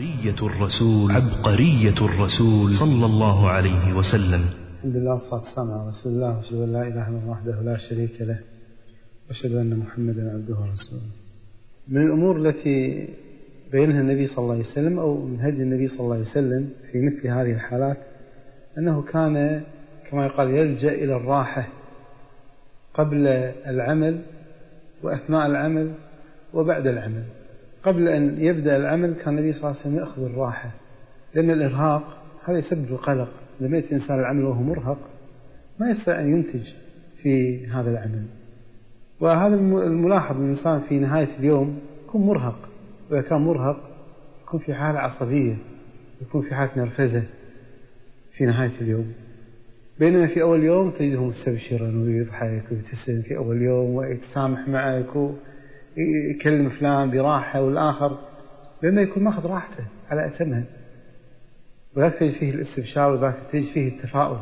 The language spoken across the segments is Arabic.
عبقرية الرسول. عبقرية الرسول صلى الله عليه وسلم. الحمد لله والصلاة والسلام على رسول الله وأشهد أن لا إله إلا الله وحده لا شريك له وأشهد أن محمدا عبده ورسوله. من الأمور التي بينها النبي صلى الله عليه وسلم أو من هدي النبي صلى الله عليه وسلم في مثل هذه الحالات أنه كان كما يقال يلجأ إلى الراحة قبل العمل وأثناء العمل وبعد العمل. قبل أن يبدأ العمل كان النبي صلى الله عليه وسلم يأخذ الراحة لأن الإرهاق هذا يسبب القلق. لما يأتي الإنسان العمل وهو مرهق ما يستطيع أن ينتج في هذا العمل. وهذا الملاحظ الإنسان في نهاية اليوم يكون مرهق. وإذا كان مرهق يكون في حالة عصبية يكون في حالة نرفزة في نهاية اليوم. بينما في أول يوم تجده مستبشرا ويضحك ويبتسم في أول يوم ويتسامح معك ويكلم فلان براحة والآخر لأنه يكون ماخذ راحته على أتمها وذاك تجد فيه الاستبشار وذاك تجد فيه التفاؤل.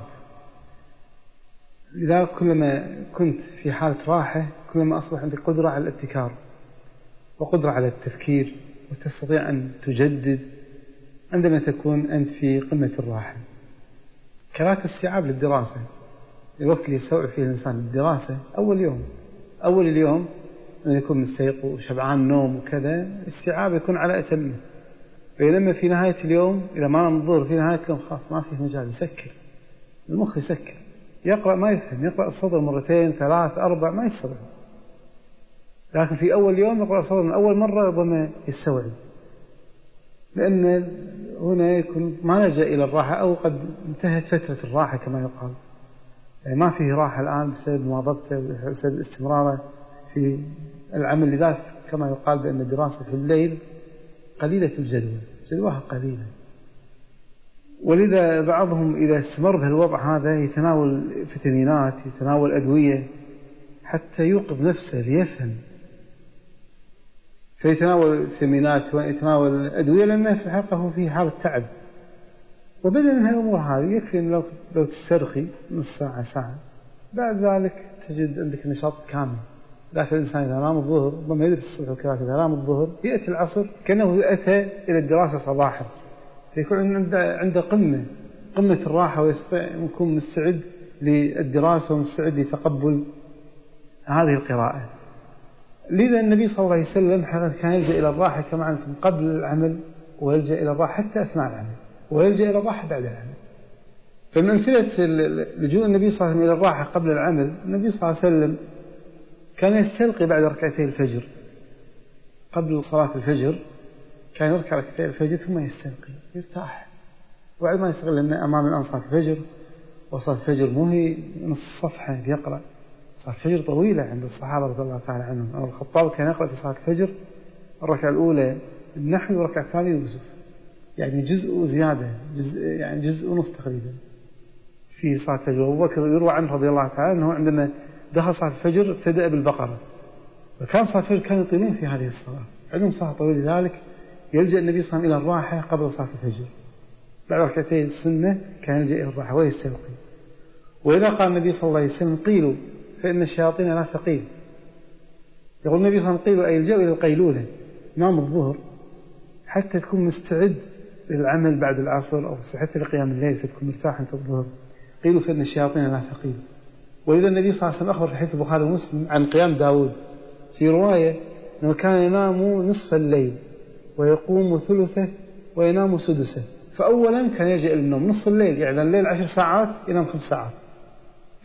لذلك كلما كنت في حالة راحة كلما أصبح عندك قدرة على الابتكار وقدرة على التفكير وتستطيع أن تجدد عندما تكون أنت في قمة الراحة. كذلك استيعاب للدراسة. الوقت اللي يستوعب فيه الإنسان الدراسة أول يوم. أول اليوم يكون مستيقظ وشبعان نوم وكذا استيعاب يكون على أتمه. بينما في نهاية اليوم إذا ما الظهر في نهاية اليوم خلاص ما فيه مجال يسكر. المخ يسكر. يقرأ ما يفهم يقرأ الصدر مرتين ثلاث أربع ما يستوعب. لكن في أول يوم يقرأ الصدر من أول مرة ربما يستوعب. لأن هنا يكون ما لجأ إلى الراحة أو قد انتهت فترة الراحة كما يقال. يعني ما فيه راحة الآن بسبب مواظبته بسبب استمراره. في العمل لذلك كما يقال بأن الدراسة في الليل قليلة الجدوى جدواها قليلة ولذا بعضهم إذا استمر بهالوضع هذا يتناول فيتامينات يتناول أدوية حتى يوقظ نفسه ليفهم. فيتناول فيتامينات ويتناول أدوية لأنه في الحقيقة هو في حالة تعب. وبدلا من هالأمور هذه يكفي أن لو لو تسترخي نص ساعة ساعة. بعد ذلك تجد عندك نشاط كامل. لكن الإنسان إذا نام الظهر ربما يدرس الصبح وكذلك إذا نام الظهر يأتي العصر كأنه أتى إلى الدراسة صباحا. فيكون عنده عنده قمة قمة الراحة ويستطيع يكون مستعد للدراسة ومستعد لتقبل هذه القراءة. لذا النبي صلى الله عليه وسلم كان يلجأ إلى الراحة كما أنتم قبل العمل ويلجأ إلى الراحة حتى أثناء العمل ويلجأ إلى الراحة بعد العمل. فمن أمثلة لجوء النبي صلى الله عليه وسلم إلى الراحة قبل العمل النبي صلى الله عليه وسلم كان يستلقي بعد ركعتي الفجر. قبل صلاة الفجر كان يركع ركعتي الفجر ثم يستلقي يرتاح وبعد ما يستغل أمام الآن صلاة الفجر وصلاة الفجر مو هي نص صفحة يقرأ. صلاة الفجر طويلة عند الصحابة رضي الله تعالى عنهم. أو الخطاب كان يقرأ في صلاة الفجر الركعة الأولى النحو والركعة الثانية يوسف. يعني جزء وزيادة جزء يعني جزء ونص تقريبا. في صلاة الفجر. وأبو بكر يروى عنه رضي الله تعالى أنه عندما دخل صلاة الفجر ابتدأ بالبقرة. وكان صلاة الفجر كانوا يطيلون في هذه الصلاة. عندهم صلاة طويلة لذلك يلجأ النبي صلى الله عليه وسلم إلى الراحة قبل صلاة الفجر. بعد ركعتين السنة كان يلجأ إلى الراحة ويستلقي وإذا قال النبي صلى الله عليه وسلم قيلوا فإن الشياطين لا تقيل يقول النبي صلى الله عليه وسلم قيلوا أي يلجأوا إلى القيلولة نام الظهر حتى تكون مستعد للعمل بعد العصر أو حتى لقيام الليل فتكون مرتاح أنت الظهر. قيلوا فإن الشياطين لا تقيل ولذا النبي صلى الله عليه وسلم أخبر في حديث البخاري ومسلم عن قيام داود في رواية أنه كان ينام نصف الليل ويقوم ثلثه وينام سدسه. فأولا كان يلجأ إلى النوم نصف الليل يعني الليل عشر ساعات ينام خمس ساعات.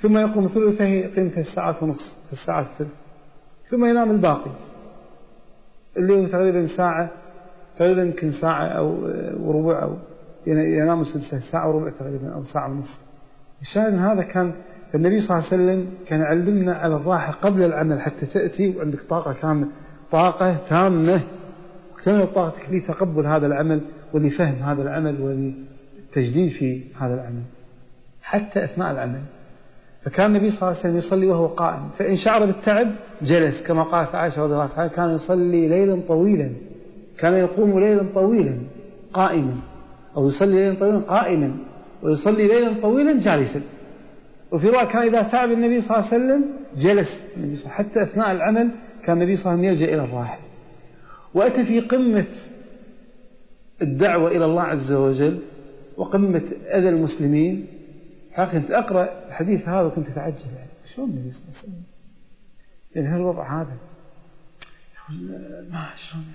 ثم يقوم ثلثه يقيم ثلاث ساعات ونصف ثلاث ساعات الثلث ثم ينام الباقي. اللي هو تقريبا ساعة تقريبا يمكن ساعة أو وربع أو ينام سدسه ساعة وربع تقريبا أو ساعة ونصف. الشاهد هذا كان فالنبي صلى الله عليه وسلم كان يعلمنا على الراحة قبل العمل حتى تأتي وعندك طاقة كاملة طاقة تامة. كاملة طاقتك لتقبل هذا العمل ولفهم هذا العمل وللتجديد في هذا العمل حتى أثناء العمل. فكان النبي صلى الله عليه وسلم يصلي وهو قائم. فإن شعر بالتعب جلس كما قالت عائشة رضي الله عنها كان يصلي ليلا طويلا كان يقوم ليلا طويلا قائما أو يصلي ليلا طويلا قائما ويصلي ليلا طويلا جالسا. وفي رواية كان إذا تعب النبي صلى الله عليه وسلم جلس النبي صلى حتى أثناء العمل كان النبي صلى الله عليه وسلم يلجأ إلى الراحة وأتى في قمة الدعوة إلى الله عز وجل وقمة أذى المسلمين. كنت أقرأ الحديث هذا وكنت أتعجب يعني. شلون النبي صلى الله عليه وسلم؟ يعني هالوضع هذا؟ ما شلون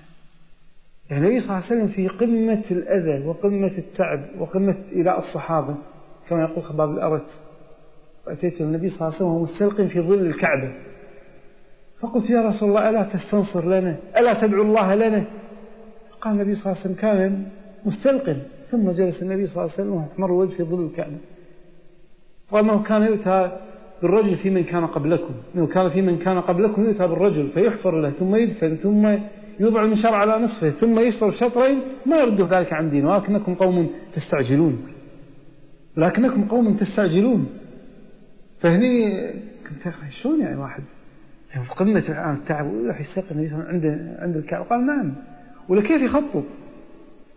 يعني. النبي صلى الله عليه وسلم في قمة الأذى وقمة التعب وقمة إيلاء الصحابة كما يقول خباب الأرت وأتيت النبي صلى الله عليه وسلم وهو في ظل الكعبة. فقلت يا رسول الله ألا تستنصر لنا؟ ألا تدعو الله لنا؟ قال النبي صلى الله عليه وسلم كان مستلقٍ ثم جلس النبي صلى الله عليه وسلم وأحمر وجهه في ظل الكعبة. قال أنه كان يؤتى بالرجل في من كان قبلكم. إنه كان في من كان قبلكم يؤتى بالرجل فيحفر له ثم يدفن ثم يوضع المنشار على نصفه ثم يشطر شطرين ما يرده ذلك عن دين ولكنكم قوم تستعجلون. لكنكم قوم تستعجلون. فهني كنت شلون يعني واحد. يعني في قمة التعب ويروح يستيقظ عند عند الكعبة. قال نعم. ولا كيف يخطط؟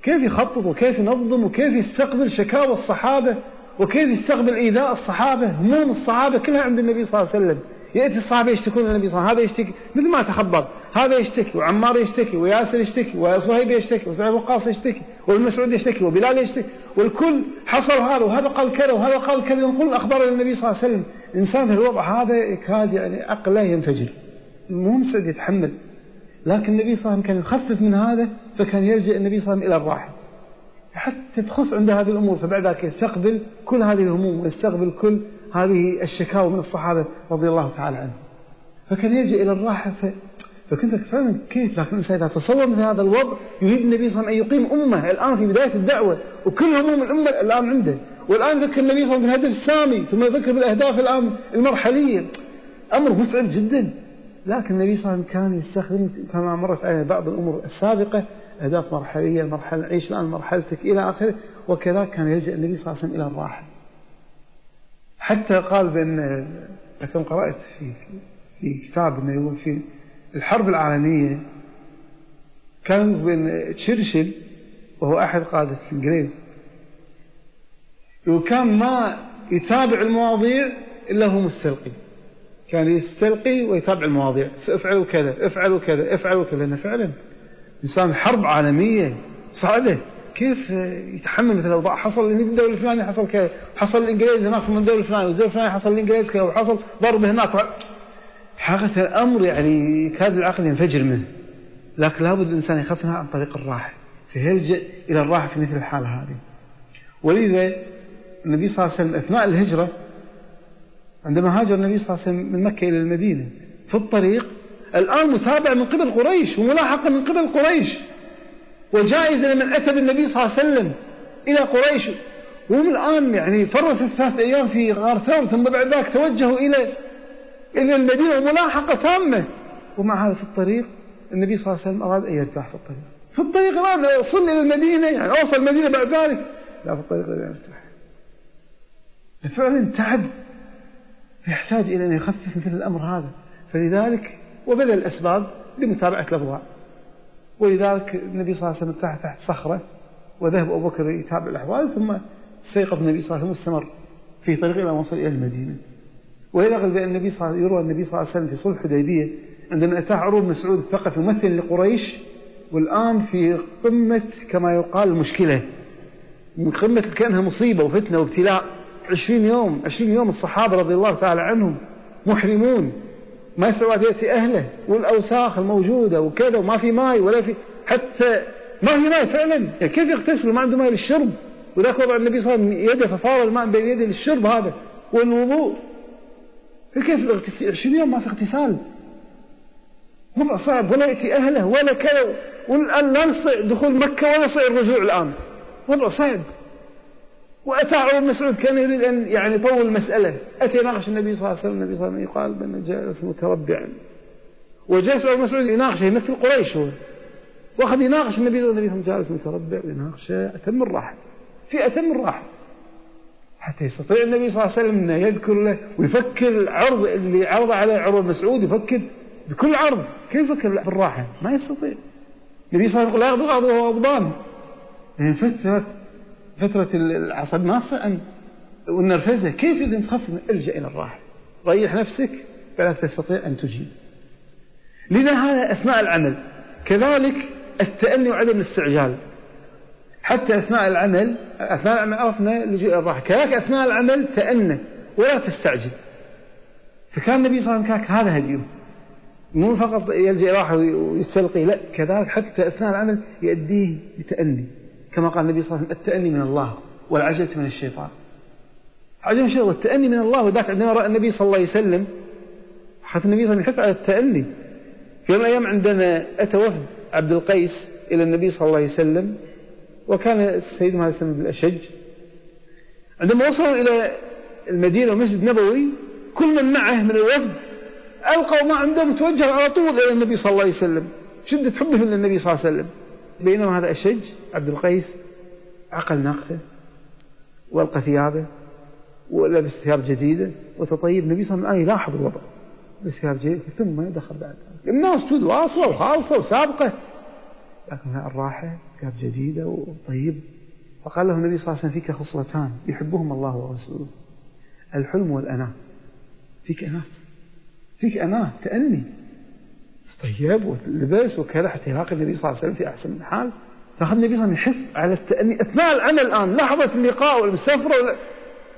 كيف يخطط؟ وكيف ينظم؟ وكيف يستقبل شكاوى الصحابة؟ وكيف يستقبل إيذاء الصحابة؟ هموم الصحابة كلها عند النبي صلى الله عليه وسلم. يأتي الصحابة يشتكون للنبي صلى الله عليه وسلم. هذا يشتكي. مثل ما تخبر. هذا يشتكي وعمار يشتكي وياسر يشتكي وصهيب يشتكي وسعيد وقاص يشتكي والمسعود يشتكي وبلال يشتكي والكل حصل هذا وهذا قال كذا وهذا قال كذا. ينقل الأخبار للنبي صلى الله عليه وسلم الإنسان في الوضع هذا يكاد يعني عقله ينفجر مو مستعد يتحمل. لكن النبي صلى الله عليه وسلم كان يخفف من هذا فكان يلجأ النبي صلى الله عليه وسلم إلى الراحة حتى تخف عند هذه الأمور فبعد ذلك يستقبل كل هذه الهموم ويستقبل كل هذه الشكاوى من الصحابة رضي الله تعالى عنهم. فكان يلجأ إلى الراحة ف... فكنت فعلا كيف لكن الإنسان إذا تصور مثل هذا الوضع يريد النبي صلى الله عليه وسلم أن يقيم أمة الآن في بداية الدعوة وكل هموم الأمة الآن عنده والآن ذكر النبي صلى الله عليه وسلم بالهدف السامي ثم يذكر بالأهداف الآن المرحلية أمر متعب جدا لكن النبي صلى الله عليه وسلم كان يستخدم كما مرت علينا بعض الأمور السابقة أهداف مرحلية المرحلة عيش الآن مرحلتك إلى آخره وكذا كان يلجأ النبي صلى الله عليه وسلم إلى الراحة حتى قال بأن لكن قرأت في في كتاب أنه يقول في الحرب العالمية كان بين تشرشل وهو أحد قادة الإنجليز. وكان ما يتابع المواضيع إلا هو مستلقي. كان يستلقي ويتابع المواضيع. افعلوا كذا افعلوا كذا افعلوا كذا. لأنه فعلا إنسان حرب عالمية صعبة. كيف يتحمل مثل الأوضاع؟ حصل في الدولة الفلانية حصل كذا. حصل الإنجليز هناك من الدولة الفلانية والدولة الفلانية حصل الإنجليز كذا وحصل ضرب هناك. حقيقة الأمر يعني كاد العقل ينفجر منه. لكن لابد الإنسان يخففها عن طريق الراحة. فيلجأ إلى الراحة في مثل الحالة هذه؟ ولذا النبي صلى الله عليه وسلم أثناء الهجرة عندما هاجر النبي صلى الله عليه وسلم من مكة إلى المدينة في الطريق الآن متابعة من قبل قريش وملاحقة من قبل قريش وجائزة لمن أتى بالنبي صلى الله عليه وسلم إلى قريش. وهم الآن يعني فرت الثلاث أيام في غار ثور ثم بعد ذلك توجهوا إلى إلى المدينة وملاحقة تامة. ومع هذا في الطريق النبي صلى الله عليه وسلم أراد أن يرتاح في الطريق. في الطريق الآن وصل إلى المدينة يعني أوصل المدينة بعد ذلك. لا في الطريق لا يرتاح فعلا تعب يحتاج إلى أن يخفف مثل الأمر هذا. فلذلك وبذل الأسباب لمتابعة الأضواء ولذلك النبي صلى الله عليه وسلم ارتاح تحت صخرة وذهب أبو بكر يتابع الأحوال ثم استيقظ النبي صلى الله عليه وسلم واستمر في طريق إلى وصل إلى المدينة. ويلغل بأن النبي صلى يروى النبي صلى الله عليه وسلم في صلح الحديبية عندما أتاه عروض مسعود الثقفي ممثل لقريش والآن في قمة كما يقال المشكلة من قمة كأنها مصيبة وفتنة وابتلاء. عشرين يوم عشرين يوم الصحابة رضي الله تعالى عنهم محرمون. ما يستطيع يأتي أهله والأوساخ الموجودة وكذا وما في ماء ولا في حتى ما في ماء فعلا. يعني كيف يغتسلوا؟ ما عنده ماء للشرب. وذاك وضع النبي صلى الله عليه وسلم يده ففار الماء بين يده للشرب هذا. والوضوء كيف الاغتسال؟ 20 يوم ما في اغتسال؟ وضع صعب ولا يأتي أهله ولا كذا والآن لا نستطيع دخول مكة ولا نستطيع الرجوع الآن. وضع صعب وأتى عمر مسعود كان يريد أن يعني يطول المسألة أتى يناقش النبي صلى الله عليه وسلم النبي صلى الله عليه وسلم يقال بأنه جالس متربعا. وجلس عمر مسعود يناقشه يمثل قريش هو. وأخذ يناقش النبي صلى الله عليه وسلم جالس متربع ويناقشه أتم الراحة. في أتم الراحة. حتى يستطيع النبي صلى الله عليه وسلم أنه يذكر له ويفكر العرض اللي عرض عليه عمر مسعود يفكر بكل عرض. كيف يفكر بالراحة؟ ما يستطيع. النبي صلى الله عليه وسلم لا يغضب غضبه وغضبان يعني فترة فترة العصب ناصع. والنرفزة كيف إذا تخف ارجع إلى الراحة. ريح نفسك فلا تستطيع أن تجيب. لذا هذا أثناء العمل. كذلك التأني وعدم الاستعجال. حتى أثناء العمل أثناء العمل عرفنا إلى الراحة. كذلك أثناء العمل تأنى ولا تستعجل. فكان النبي صلى الله عليه وسلم هذا هديه مو فقط يلجأ الراحة ويستلقي لا كذلك حتى أثناء العمل يؤديه بتأني. كما قال النبي صلى الله عليه وسلم التأني من الله والعجلة من الشيطان. عجل الشيطان والتأني من الله. وذاك عندما رأى النبي صلى الله عليه وسلم حتى النبي صلى الله عليه وسلم يحث على التأني. في يوم من الأيام عندما أتى وفد عبد القيس إلى النبي صلى الله عليه وسلم وكان سيدنا هذا السلام بالأشج. عندما وصلوا إلى المدينة والمسجد النبوي كل من معه من الوفد ألقوا ما عندهم توجهوا على طول إلى النبي صلى الله عليه وسلم. شدة حبهم للنبي صلى الله عليه وسلم. بينما هذا أشج عبد القيس عقل ناقته والقى ثيابه ولبس ثياب جديدة وتطيب. النبي صلى الله عليه وسلم يلاحظ الوضع. بس ثياب جديدة ثم دخل بعد. الناس تود واصلة وخالصة وسابقة. لكن الراحة ثياب جديدة وطيب. فقال له النبي صلى الله عليه وسلم فيك خصلتان يحبهم الله ورسوله. الحلم والأناة. فيك أناة؟ فيك أناة تأني طيب ولبس وكذا حتى يلاقي النبي صلى الله عليه وسلم في أحسن حال فأخذ النبي صلى الله عليه وسلم يحث على التأني. أثناء العمل الآن لحظة اللقاء والسفرة ولا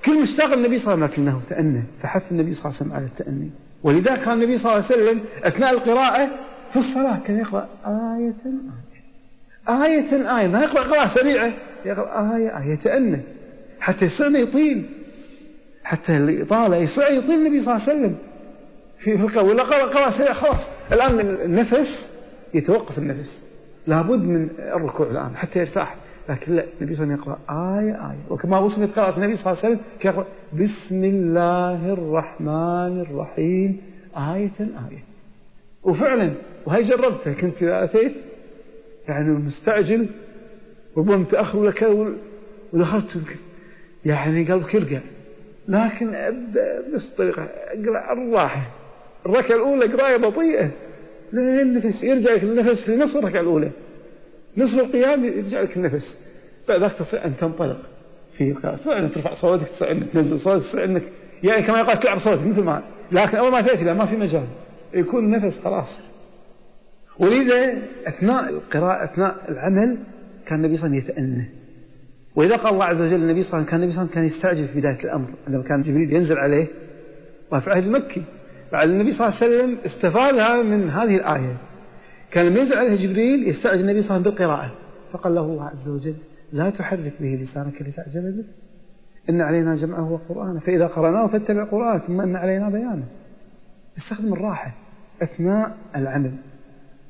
كل مشتاق النبي صلى الله عليه وسلم لكنه تأنى. فحث النبي صلى الله عليه وسلم على التأني. ولذا كان النبي صلى الله عليه وسلم أثناء القراءة في الصلاة كان يقرأ آية آية. آية آية ما يقرأ قراءة سريعة يقرأ آية آية يتأنى حتى يصير يطيل حتى الإطالة يصير يطيل النبي صلى الله عليه وسلم. في القراءة ولا قرأ قراءة سريعة خلاص. الآن النفس يتوقف النفس. لابد من الركوع الآن حتى يرتاح. لكن لا النبي صلى الله عليه وسلم يقرأ آية آية. وكما وصفت قراءة النبي صلى الله عليه وسلم يقرأ؟ بسم الله الرحمن الرحيم. آية آية. وفعلا وهي جربتها كنت إذا أتيت يعني مستعجل ربما متأخر ولا كذا ودخلت يعني قلبك يرقع. لكن أبدأ بنفس الطريقة أقرأ الراحة الركعة الأولى قراية بطيئة. لين النفس يرجع لك النفس في نصف الركعة الأولى. نصف القيام يرجع لك النفس. بعد ذلك تستطيع أن تنطلق. في تستطيع أن ترفع صوتك تستطيع أن تنزل صوتك تستطيع أنك يعني كما يقال تلعب صوتك مثل ما لكن أول ما تأتي ما في مجال. يكون النفس خلاص. ولذا أثناء القراءة أثناء العمل كان النبي صلى الله عليه وسلم يتأنى. وإذا قال الله عز وجل النبي صلى الله عليه وسلم كان النبي صلى الله عليه وسلم كان يستعجل في بداية الأمر عندما كان جبريل ينزل عليه وفي عهد المكي بعد النبي صلى الله عليه وسلم استفاد من هذه الآية. كان لما ينزل عليه جبريل يستعجل النبي صلى الله عليه وسلم بالقراءة. فقال له الله عز وجل لا تحرك به لسانك لتعجل به. إن علينا جمعه وقرآنه. فإذا قرأناه فاتبع قرآنه ثم إن علينا بيانه. استخدم الراحة أثناء العمل.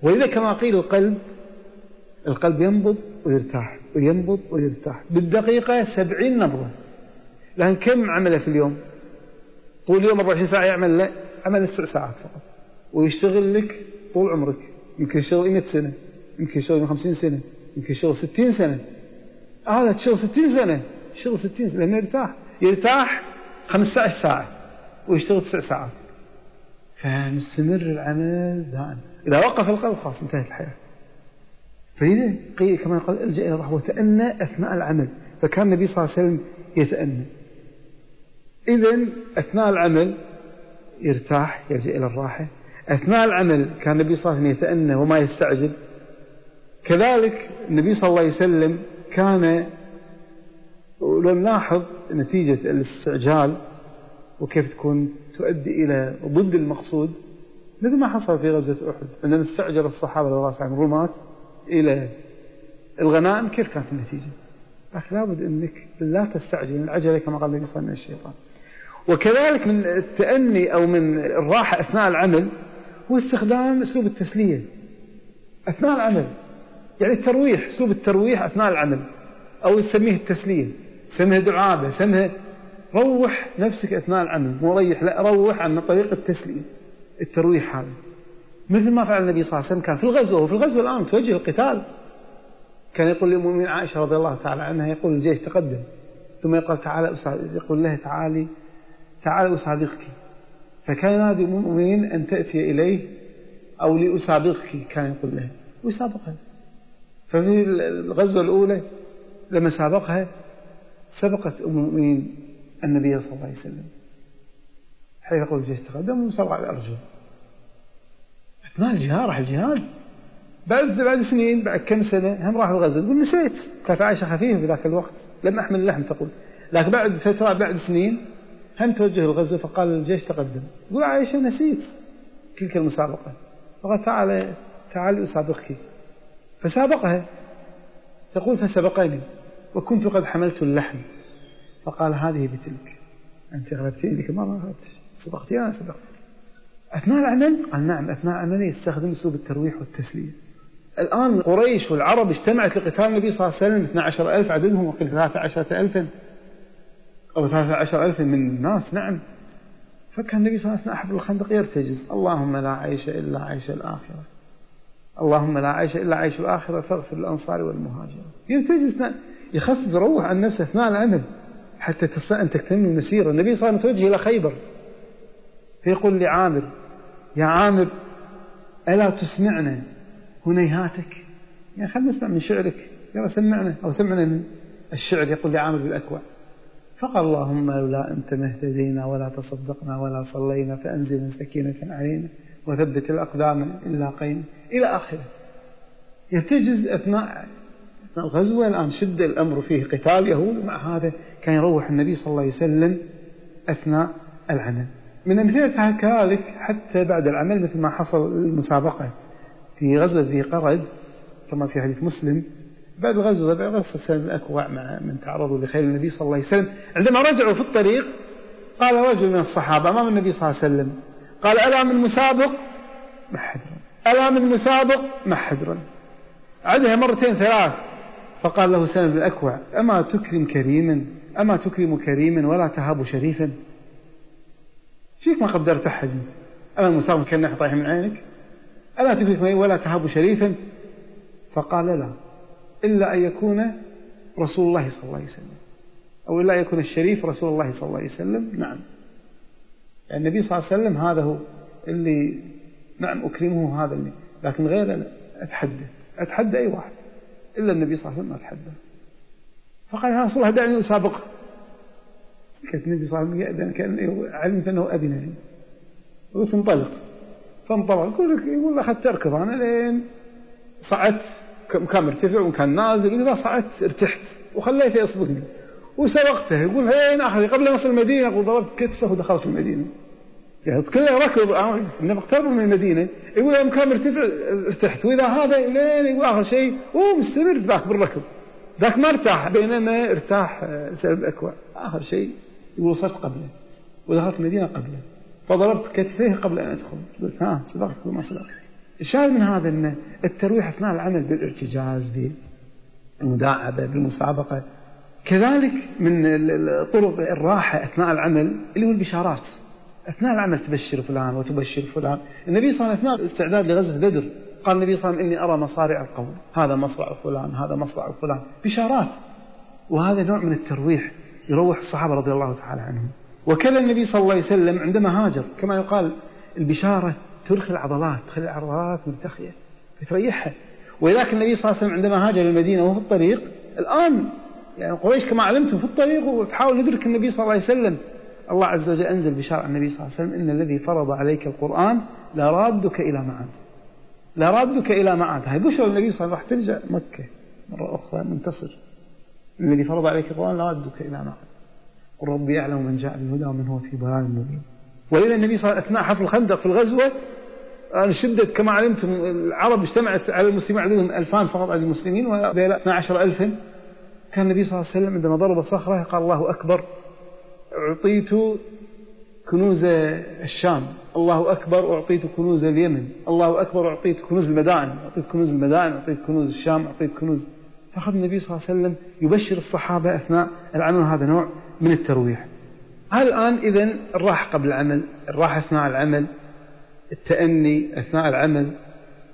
وإذا كما قيل القلب القلب ينبض ويرتاح وينبض ويرتاح. بالدقيقة سبعين نبضة. لأن كم عمله في اليوم؟ طول اليوم 24 ساعة يعمل لا عمل تسع ساعات فقط. ويشتغل لك طول عمرك. يمكن يشتغل 100 سنة يمكن يشتغل 50 سنة يمكن يشتغل 60 سنة. هذا تشتغل 60 سنة. يشتغل 60 سنة لأنه يرتاح. يرتاح 15 ساعة ويشتغل 9 ساعات. فمستمر العمل دائما. إذا وقف القلب خلاص انتهت الحياة. فإذا كما قال إلجأ إلى الرحمة وتأنى أثناء العمل. فكان النبي صلى الله عليه وسلم يتأنى. إذا أثناء العمل يرتاح يلجأ إلى الراحة. أثناء العمل كان النبي صلى الله عليه وسلم يتأنى وما يستعجل. كذلك النبي صلى الله عليه وسلم كان ولو نلاحظ نتيجة الاستعجال وكيف تكون تؤدي إلى ضد المقصود. مثل ما حصل في غزوة أحد عندما استعجل الصحابة رضي الله عنهم الرماة إلى الغنائم. كيف كانت النتيجة؟ لكن لابد أنك لا تستعجل العجلة كما قال النبي صلى الله عليه وسلم من الشيطان. وكذلك من التأني أو من الراحة أثناء العمل هو استخدام أسلوب التسلية أثناء العمل. يعني الترويح أسلوب الترويح أثناء العمل. أو يسميه التسلية سمها دعابة سمها روح نفسك أثناء العمل مو ريح لا روح عن طريق التسلية. الترويح هذا. مثل ما فعل النبي صلى الله عليه وسلم كان في الغزوة وفي الغزوة الآن توجه القتال. كان يقول للمؤمن عائشة رضي الله تعالى عنها يقول الجيش تقدم. ثم يقول تعالى يقول لها تعالي تعالى أسابقك فكان ينادي المؤمنين أن تأتي إليه أو لأسابقك كان يقول لها ويسابقها. ففي الغزوة الأولى لما سابقها سبقت أم المؤمنين النبي صلى الله عليه وسلم. حيث يقول الجيش تقدم وسبق على الأرجل أثناء الجهاد راح الجهاد. بعد بعد سنين بعد كم سنة هم راح الغزو تقول نسيت. كانت عايشة خفيفة في ذاك الوقت. لم أحمل اللحم تقول. لكن بعد فترة بعد سنين هم توجه الغزو فقال الجيش تقدم. يقول عائشة نسيت تلك المسابقة. فقال تعال تعال أسابقك. فسابقها. تقول فسبقني. وكنت قد حملت اللحم. فقال هذه بتلك. أنت غلبتني ذيك ما غلبتش. سبقتي أنا سبقت أثناء العمل؟ قال نعم أثناء العمل يستخدم أسلوب الترويح والتسلية الآن قريش والعرب اجتمعت لقتال النبي صلى الله عليه وسلم 12 ألف عددهم وقيل 13 ألفا. أو 13 ألف من الناس نعم. فكان النبي صلى الله عليه وسلم أحب الخندق يرتجز. اللهم لا عيش إلا عيش الآخرة. اللهم لا عيش إلا عيش الآخرة فاغفر للأنصار والمهاجرين. يرتجز يخفف يروح عن نفسه أثناء العمل حتى تستطيع أن تكتمل المسيرة النبي صلى الله عليه وسلم متوجه إلى خيبر. فيقول لعامر يا عامر ألا تسمعنا؟ هنيهاتك يعني خلينا نسمع من شعرك. يلا سمعنا. أو سمعنا من الشعر. يقول لعامر بالأكوع. فقال اللهم لولا أنت ما اهتدينا ولا تصدقنا ولا صلينا فأنزل سكينة علينا وثبت الأقدام إلا قيم. إلى آخره. يرتجز أثناء الغزوة الآن شد الأمر فيه قتال يهود ومع هذا. كان يروح النبي صلى الله عليه وسلم أثناء العمل. من أمثلتها كذلك حتى بعد العمل مثل ما حصل المسابقة في غزوة ذي قرد كما في حديث مسلم. بعد الغزوة بعد غزوة سلم الأكوع مع من تعرضوا لخيل النبي صلى الله عليه وسلم. عندما رجعوا في الطريق قال رجل من الصحابة أمام النبي صلى الله عليه وسلم؟ قال ألا من مسابق؟ محدرا ألا من مسابق؟ محدرا عدها مرتين ثلاث فقال له سلم الأكوع أما تكرم كريما أما تكرم كريما ولا تهاب شريفا؟ فيك ما قدرت أحد. أما المسابق كان طايح من عينك؟ ألا تكرم ولا تهاب شريفا؟ فقال لا إلا أن يكون رسول الله صلى الله عليه وسلم. أو إلا أن يكون الشريف رسول الله صلى الله عليه وسلم. نعم. يعني النبي صلى الله عليه وسلم هذا هو اللي نعم أكرمه هذا اللي. لكن غير أتحدى أتحدى أي واحد. إلا النبي صلى الله عليه وسلم أتحدى فقال يا رسول الله دعني أسابقه سكت النبي صلى الله عليه وسلم كان علمت أنه أذن لي. قلت انطلق. فانطلق. يقول لك يقول أخذت أركض أنا لين صعدت. مكان مرتفع ومكان نازل. إذا صعدت ارتحت. وخليته يسبقني وسبقته. يقول هين أخذي قبل أن أصل المدينة أقول ضربت كتفه ودخلت المدينة. يعني كذا ركض. إنما اقترب من المدينة. يقول يوم كان مرتفع ارتحت. وإذا هذا لين يقول آخر شيء هو مستمر. ذاك بالركض. ذاك ما ارتاح. بينما ارتاح سبب الاكوع آخر شيء. وصلت قبله ودخلت المدينة قبله فضربت كتفيه قبل أن أدخل. قلت ها سبقت ما سبقت الشاهد من هذا أن الترويح أثناء العمل بالإرتجاز بالمداعبة بالمسابقة كذلك من طرق الراحة أثناء العمل اللي هو البشارات. أثناء العمل تبشر فلان وتبشر فلان. النبي صلى الله عليه وسلم أثناء الاستعداد لغزوة بدر. قال النبي صلى الله عليه وسلم إني أرى مصارع القوم. هذا مصرع فلان هذا مصرع فلان. بشارات. وهذا نوع من الترويح. يروح الصحابة رضي الله تعالى عنهم. وكذا النبي صلى الله عليه وسلم عندما هاجر كما يقال البشارة ترخي العضلات تخلي العضلات مرتخية تريحها. ولذلك النبي صلى الله عليه وسلم عندما هاجر المدينة وهو في الطريق الآن يعني قريش كما علمتم في الطريق وتحاول يدرك النبي صلى الله عليه وسلم الله عز وجل أنزل بشارع النبي صلى الله عليه وسلم إن الذي فرض عليك القرآن لرادك إلى معاد لرادك إلى معاد هاي بشرى النبي صلى الله عليه وسلم. راح ترجع مكة مرة أخرى منتصر. الذي فرض عليك القرآن لرادك إلى معاد قل ربي يعلم من جاء بالهدى ومن هو في ضلال مبين. ولذا النبي صلى الله عليه وسلم أثناء حفر الخندق في الغزوة شدة كما علمتم العرب اجتمعت على المسلمين عددهم ألفان فقط على المسلمين وبين 12 ألفا كان النبي صلى الله عليه وسلم عندما ضرب صخرة قال الله أكبر أعطيت كنوز الشام. الله أكبر أعطيت كنوز اليمن. الله أكبر أعطيت كنوز المدائن أعطيت كنوز المدائن أعطيت كنوز الشام أعطيت كنوز فأخذ النبي صلى الله عليه وسلم يبشر الصحابة أثناء العمل هذا نوع من الترويح. الآن إذا الراحة قبل العمل؟ الراحة أثناء العمل؟ التأني أثناء العمل؟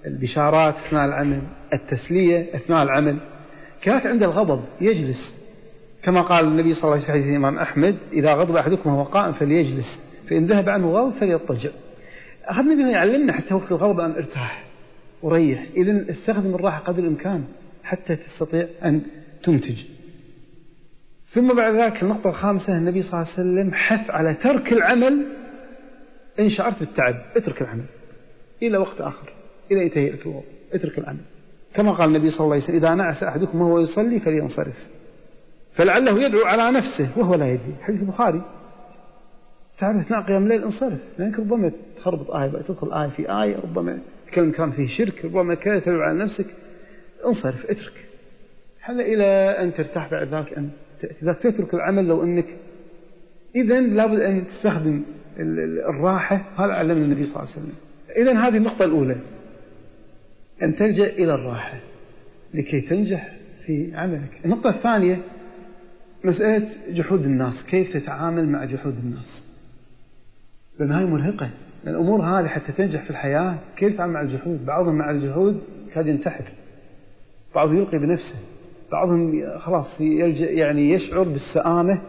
البشارات أثناء العمل؟ التسلية أثناء العمل؟ كذلك عند الغضب يجلس. كما قال النبي صلى الله عليه وسلم في الإمام أحمد إذا غضب أحدكم وهو قائم فليجلس فإن ذهب عنه غضب فليضطجع. أخذ النبي يعلمنا حتى وقت الغضب أن ارتاح وريح. إذا استخدم الراحة قدر الإمكان. حتى تستطيع أن تنتج. ثم بعد ذلك النقطة الخامسة النبي صلى الله عليه وسلم حث على ترك العمل إن شعرت بالتعب. اترك العمل. إلى وقت آخر. إلى تهيئة الوضوء اترك العمل. كما قال النبي صلى الله عليه وسلم إذا نعس أحدكم وهو يصلي فلينصرف. فلعله يدعو على نفسه وهو لا يدري. حديث البخاري. تعرف أثناء قيام الليل انصرف. لأنك ربما تخربط آية تدخل آية في آية ربما تكلم كان فيه شرك ربما كذا تدعو على نفسك. انصرف اترك. هذا إلى أن ترتاح بعد ذلك أن تترك العمل لو أنك إذا لابد أن تستخدم الراحة هذا علمنا النبي صلى الله عليه وسلم. إذا هذه النقطة الأولى أن تلجأ إلى الراحة لكي تنجح في عملك. النقطة الثانية مسألة جحود الناس كيف تتعامل مع جحود الناس؟ لأن هاي مرهقة. الأمور هذه حتى تنجح في الحياة كيف تتعامل مع الجحود؟ بعضهم مع الجحود كاد ينتحر. بعضهم يلقي بنفسه بعضهم خلاص يلجأ يعني يشعر بالسآمة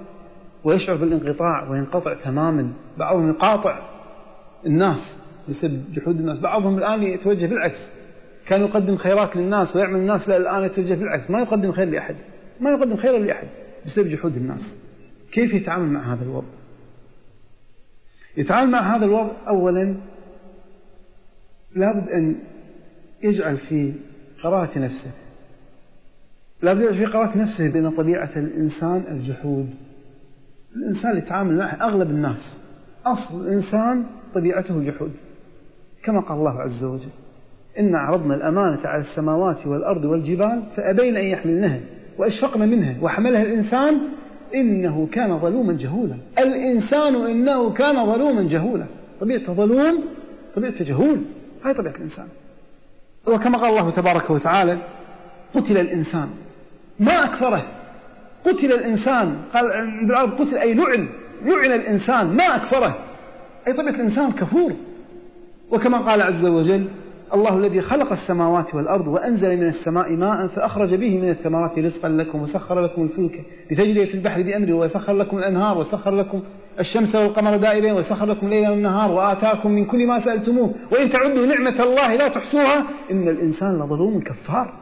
ويشعر بالانقطاع وينقطع تماما بعضهم يقاطع الناس بسبب جحود الناس بعضهم الآن يتوجه بالعكس كان يقدم خيرات للناس ويعمل الناس لا الآن يتوجه بالعكس ما يقدم خير لأحد ما يقدم خيرا لأحد بسبب جحود الناس. كيف يتعامل مع هذا الوضع؟ يتعامل مع هذا الوضع أولا لابد أن يجعل في قراءة نفسه لابد يجعل في قراءة نفسه بأن طبيعة الإنسان الجحود. الإنسان اللي يتعامل معه أغلب الناس أصل الإنسان طبيعته الجحود كما قال الله عز وجل إن عرضنا الأمانة على السماوات والأرض والجبال فأبين أن يحملنها وأشفقن منها وحملها الإنسان إنه كان ظلوما جهولا. الإنسان إنه كان ظلوما جهولا. طبيعة ظلوم طبيعة جهول هاي طبيعة الإنسان. وكما قال الله تبارك وتعالى قتل الإنسان ما أكثره. قتل الإنسان. قال بالعرب قتل أي لعن. لعن الإنسان. ما أكثره. أي طبيعة الإنسان كفور. وكما قال عز وجل الله الذي خلق السماوات والأرض وأنزل من السماء ماء فأخرج به من الثمرات رزقا لكم وسخر لكم الفلك لتجري في البحر بأمره وسخر لكم الأنهار وسخر لكم الشمس والقمر دائبين وسخر لكم الليل والنهار وآتاكم من كل ما سألتموه. وإن تعدوا نعمة الله لا تحصوها. إن الإنسان لظلوم كفار.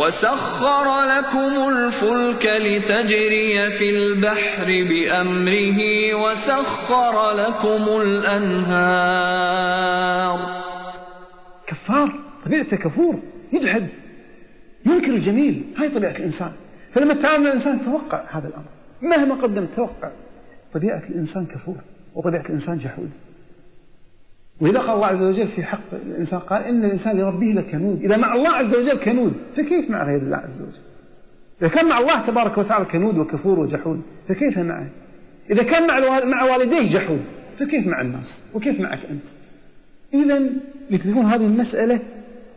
وسخر لكم الفلك لتجري في البحر بأمره وسخر لكم الأنهار. كفار طبيعته كفور يجحد ينكر الجميل هاي طبيعة الإنسان. فلما تعامل الإنسان توقع هذا الأمر. مهما قدم توقع طبيعة الإنسان كفور وطبيعة الإنسان جحود. وإذا قال الله عز وجل في حق الإنسان قال إن الإنسان لربه لكنود. إذا مع الله عز وجل كنود فكيف مع غير الله عز وجل؟ إذا كان مع الله تبارك وتعالى كنود وكفور وجحود فكيف معه إذا كان مع مع والديه جحود فكيف مع الناس؟ وكيف معك أنت؟ إذا لتكون هذه المسألة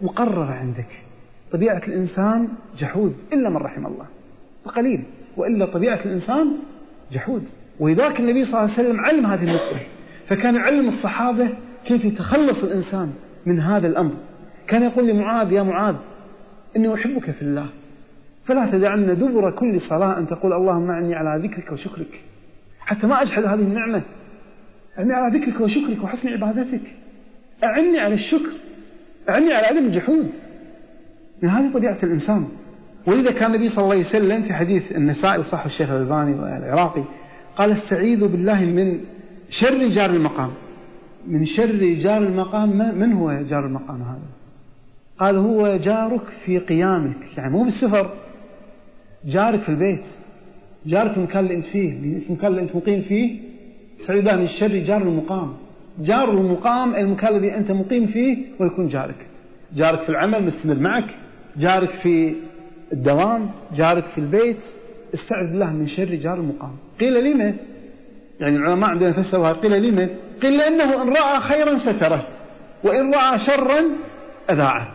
مقررة عندك. طبيعة الإنسان جحود إلا من رحم الله. وقليل وإلا طبيعة الإنسان جحود. ولذلك النبي صلى الله عليه وسلم علم هذه المسألة. فكان يعلم الصحابة كيف يتخلص الإنسان من هذا الأمر؟ كان يقول لمعاذ يا معاذ إني أحبك في الله فلا تدعن دبر كل صلاة أن تقول اللهم أعني على ذكرك وشكرك حتى ما أجحد هذه النعمة أعني على ذكرك وشكرك وحسن عبادتك أعني على الشكر أعني على عدم الجحود. من هذه طبيعة الإنسان. ولذا كان النبي صلى الله عليه وسلم في حديث النسائي وصح الشيخ الألباني والعراقي قال استعيذ بالله من شر جار المقام. من شر جار المقام من هو جار المقام هذا؟ قال هو جارك في قيامك يعني مو بالسفر جارك في البيت جارك في المكان اللي انت فيه في المكان اللي انت مقيم فيه سعيدا من شر جار المقام. جار المقام المكان الذي انت مقيم فيه ويكون جارك. جارك في العمل مستمر معك جارك في الدوام جارك في البيت. استعذ بالله من شر جار المقام. قيل لما يعني العلماء عندنا فسروا قيل لما قيل لأنه إن رأى خيرا ستره وإن رأى شرا أذاعه.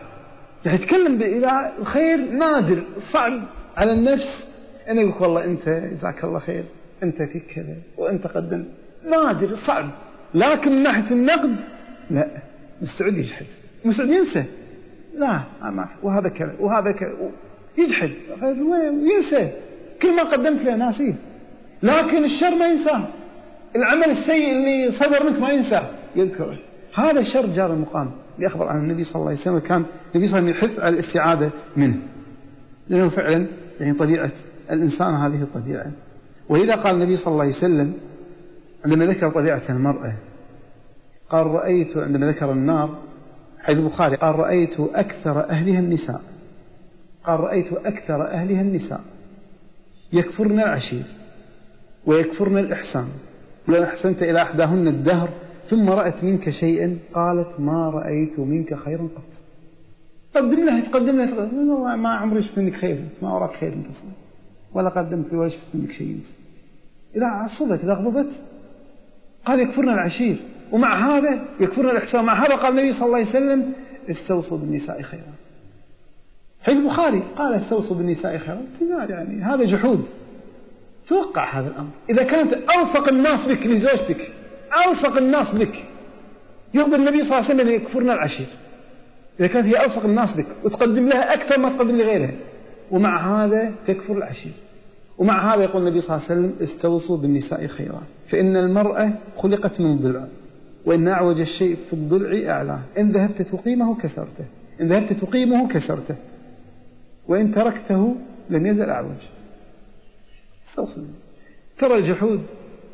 يعني يتكلم إذا الخير نادر صعب على النفس. أن يقول والله أنت جزاك الله خير أنت فيك كذا وأنت قدم. نادر صعب. لكن من ناحية النقد لا. مستعد يجحد. مستعد ينسى. لا ما وهذا كذا وهذا كذا يجحد. ينسى. كل ما قدمت له ناسيه. لكن الشر ما ينساه. العمل السيء اللي صدر منك ما ينسى. يذكره هذا شر جار المقام. اللي أخبر عن النبي صلى الله عليه وسلم كان النبي صلى الله عليه وسلم يحث على الاستعادة منه. لأنه فعلا يعني طبيعة الإنسان هذه الطبيعة وإذا قال النبي صلى الله عليه وسلم عندما ذكر طبيعة المرأة قال رأيت عندما ذكر النار حيث البخاري قال رأيت أكثر أهلها النساء. قال رأيت أكثر أهلها النساء. يكفرن العشير ويكفرن الإحسان. لو أحسنت إلى أحداهن الدهر ثم رأت منك شيئا. قالت ما رأيت منك خيرا قط. قدم لها تقدم لها. ما عمري شفت منك خير ما وراك خير أنت ولا قدمت لي ولا شفت منك شيء. إذا عصبت إذا غضبت قال يكفرنا العشير. ومع هذا يكفرنا الإحسان. مع هذا قال النبي صلى الله عليه وسلم استوصوا بالنساء خيرا. حديث البخاري قال استوصوا بالنساء خيرا. يعني هذا جحود. توقع هذا الأمر. إذا كانت ألصق الناس بك لزوجتك ألصق الناس بك يخبر النبي صلى الله عليه وسلم يكفرنا العشير. إذا كانت هي ألصق الناس بك وتقدم لها أكثر ما تقدم لغيرها ومع هذا تكفر العشير. ومع هذا يقول النبي صلى الله عليه وسلم استوصوا بالنساء خيرا فإن المرأة خلقت من ضلع وإن أعوج الشيء في الضلع أعلاه إن ذهبت تقيمه كسرته إن ذهبت تقيمه كسرته وإن تركته لم يزل أعوج. استوصل ترى الجحود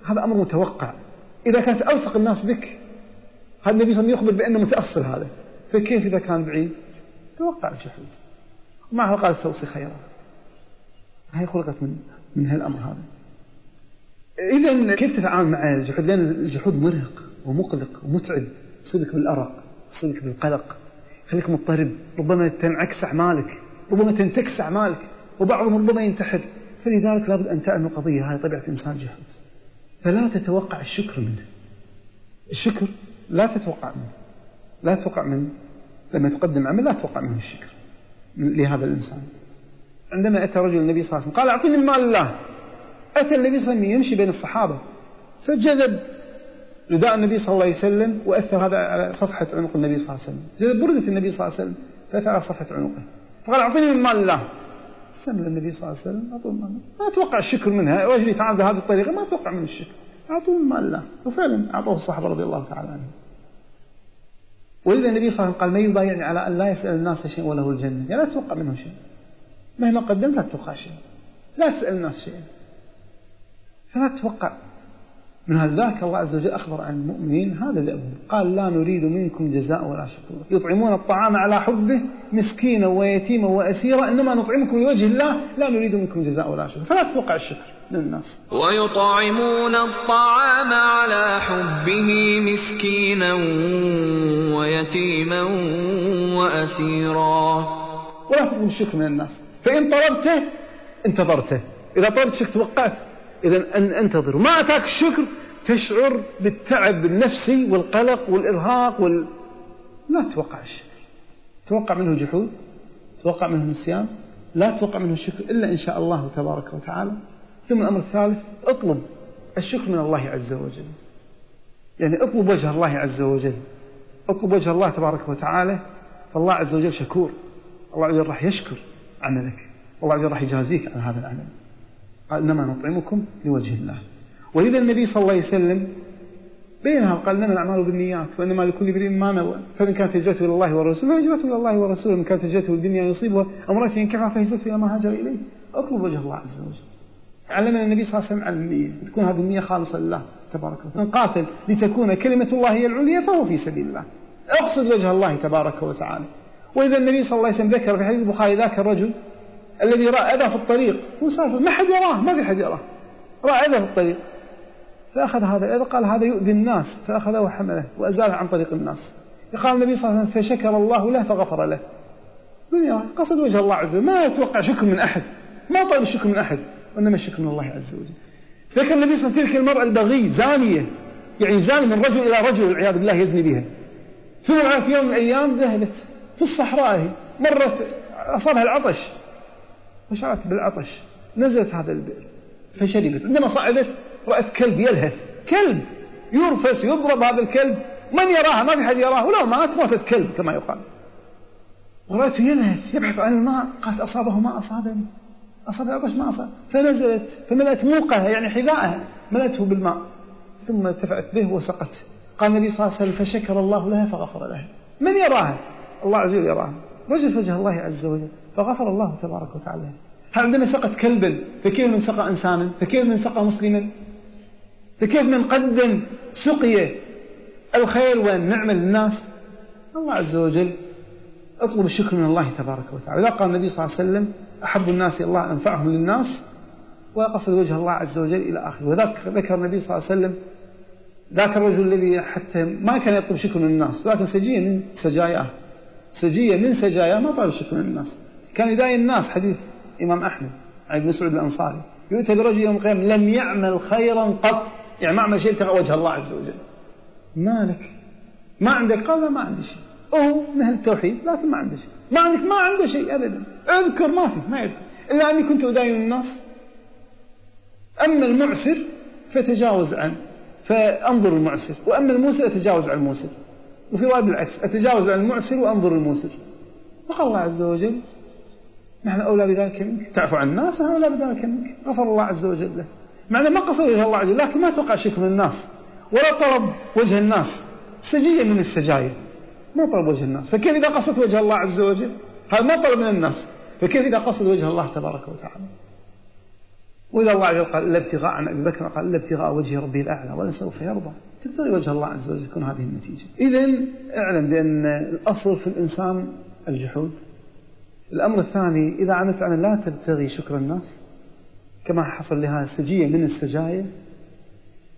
هذا أمر متوقع. إذا كانت ألصق الناس بك هذا النبي صلى الله عليه وسلم يخبر بأنه متأصل هذا. فكيف إذا كان بعيد؟ توقع الجحود. معه قال استوصي خيرا. هي خلقت من من هالأمر هذا. إذا كيف تتعامل مع الجحود؟ لأن الجحود مرهق ومقلق ومتعب. يصيبك بالأرق يصيبك بالقلق. يخليك مضطرب. ربما تنعكس أعمالك. ربما تنتكس أعمالك. وبعضهم ربما ينتحر. فلذلك لابد أن تعلم القضية هاي طبيعة الإنسان جهود فلا تتوقع الشكر منه. الشكر لا تتوقع منه. لا تتوقع منه. لما تقدم عمل لا تتوقع منه الشكر لهذا الإنسان. عندما أتى رجل النبي صلى الله عليه وسلم قال أعطني من مال الله أتى النبي صلى الله عليه وسلم يمشي بين الصحابة. فجذب رداء النبي صلى الله عليه وسلم وأثر هذا على صفحة عنق النبي صلى الله عليه وسلم. جذب بردة النبي صلى الله عليه وسلم فأثر على صفحة عنقه. فقال أعطني من مال الله سمى النبي صلى الله عليه وسلم أعطوه مال ما أتوقع الشكر منها. رجل يتعامل بهذه الطريقة ما أتوقع منه الشكر. أعطوه من مال الله. وفعلا أعطوه الصحابة رضي الله تعالى عنهم. ولذا النبي صلى الله عليه وسلم قال من يبايعني على أن لا يسأل الناس شيء وله الجنة. يعني لا تتوقع منه شيء. مهما قدمت لا تتوقع شيء. لا تسأل الناس شيئا. فلا تتوقع من هذاك الله عز وجل أخبر عن المؤمنين هذا اللي أقول قال لا نريد منكم جزاء ولا شكور. يطعمون الطعام على حبه مسكينا ويتيما وأسيرا إنما نطعمكم لوجه الله لا نريد منكم جزاء ولا شكور. فلا تتوقع الشكر للناس ويطعمون الطعام على حبه مسكينا ويتيما وأسيرا. ولا تطلب الشكر من الناس. فإن طلبته انتظرته. إذا طلبت شكر توقعت. إذا أن أنتظر. ما أتاك الشكر تشعر بالتعب النفسي والقلق والإرهاق وال... لا تتوقع الشكر. توقع منه جحود توقع منه نسيان لا توقع منه الشكر إلا إن شاء الله تبارك وتعالى. ثم الأمر الثالث اطلب الشكر من الله عز وجل. يعني اطلب وجه الله عز وجل. اطلب وجه الله تبارك وتعالى فالله عز وجل شكور. الله عز وجل راح يشكر عملك والله عز وجل راح يجازيك عن هذا العمل. قال إنما نطعمكم لوجه الله. ولذا النبي صلى الله عليه وسلم بينها قال إنما الأعمال بالنيات وإنما لكل امرئ ما نوى فمن كانت هجرته إلى الله ورسوله فهجرته إلى الله ورسوله. من كانت هجرته للدنيا يصيبها أمرات ينكحها فهجرته إلى ما هاجر إليه. اطلب وجه الله عز وجل. علمنا النبي صلى الله عليه وسلم على النية تكون هذه النية خالصة لله تبارك وتعالى. من قاتل لتكون كلمة الله هي العليا فهو في سبيل الله. اقصد وجه الله تبارك وتعالى. وإذا النبي صلى الله عليه وسلم ذكر في حديث البخاري ذاك الرجل الذي رأى أذى في الطريق مسافر ما حد يراه ما في حد يراه. رأى أذى في الطريق. فأخذ هذا الأذى قال هذا يؤذي الناس فأخذه وحمله وأزاله عن طريق الناس. قال النبي صلى الله عليه وسلم فشكر الله له فغفر له. قصد وجه الله عز وجل. ما يتوقع شكر من أحد. ما طلب الشكر من أحد وإنما الشكر من الله عز وجل. ذكر النبي صلى الله عليه وسلم تلك المرأة البغي زانية. يعني زاني من رجل إلى رجل والعياذ بالله يزني بها. ثم في يوم من الأيام ذهلت في الصحراء مرت أصابها العطش. فشعرت بالعطش. نزلت هذا البئر فشربت. عندما صعدت رأت كلب يلهث. كلب! يرفس يضرب هذا الكلب. من يراها؟ ما في حد يراه ولو مات موتت كلب كما يقال. ورأته يلهث يبحث عن الماء. قالت أصابه ما أصابني. أصاب العطش ما أصاب. فنزلت فملأت موقها يعني حذاءها ملأته بالماء. ثم ارتفعت به وسقت. قال النبي صلى الله عليه وسلم فشكر الله لها فغفر لها. من يراها؟ الله عز وجل يراها. رجل وجه الله عز وجل. فغفر الله تبارك وتعالى. هل عندما سقت كلبا فكيف من سقى إنسانا فكيف من سقى مسلما فكيف من قدم سقيا الخير والنعمة للناس؟ الله عز وجل اطلب الشكر من الله تبارك وتعالى. إذا قال النبي صلى الله عليه وسلم أحب الناس إلى الله أنفعهم للناس ويقصد وجه الله عز وجل إلى آخره. وذاك ذكر النبي صلى الله عليه وسلم ذاك الرجل الذي حتى ما كان يطلب شكر من الناس لكن سجية من سجاياه. سجية من سجاياه ما طلب شكر من الناس. كان يداعي الناس حديث إمام أحمد عن ابن مسعود الأنصاري. يؤتى برجل يوم القيامة لم يعمل خيرا قط. يعني ما عمل شيء ابتغى وجه الله عز وجل. مالك ما عندك قال ما عندي شيء. هو من أهل التوحيد لكن ما عنده شيء. ما عندك ما عنده شيء أبدا. أذكر ما في ما يذكر إلا أني كنت أداين الناس. أما المعسر فتجاوز عنه فأنظر المعسر. وأما الموسر أتجاوز عن الموسر وفي رواية بالعكس أتجاوز عن المعسر وأنظر الموسر وقال الله عز وجل نحن أولى بذلك منك. تعفو عن الناس نحن أولى بذلك منك. غفر الله عز وجل له. معنى ما قصد وجه الله عز وجل لكن ما توقع شكر من الناس. ولا طلب وجه الناس. سجية من السجايا. ما طلب وجه الناس. فكيف إذا قصد وجه الله عز وجل؟ هذا ما طلب من الناس. فكيف إذا قصد وجه الله تبارك وتعالى؟ وإذا الله عز وجل قال إلا ابتغاء عن أبي بكر قال إلا ابتغاء وجه ربي الأعلى ولا سوف يرضى. تبتغي وجه الله عز وجل تكون هذه النتيجة. إذا اعلم بأن الأصل في الإنسان الجحود. الأمر الثاني إذا عملت عمل لا تبتغي شكر الناس كما حصل لها سجية من السجايا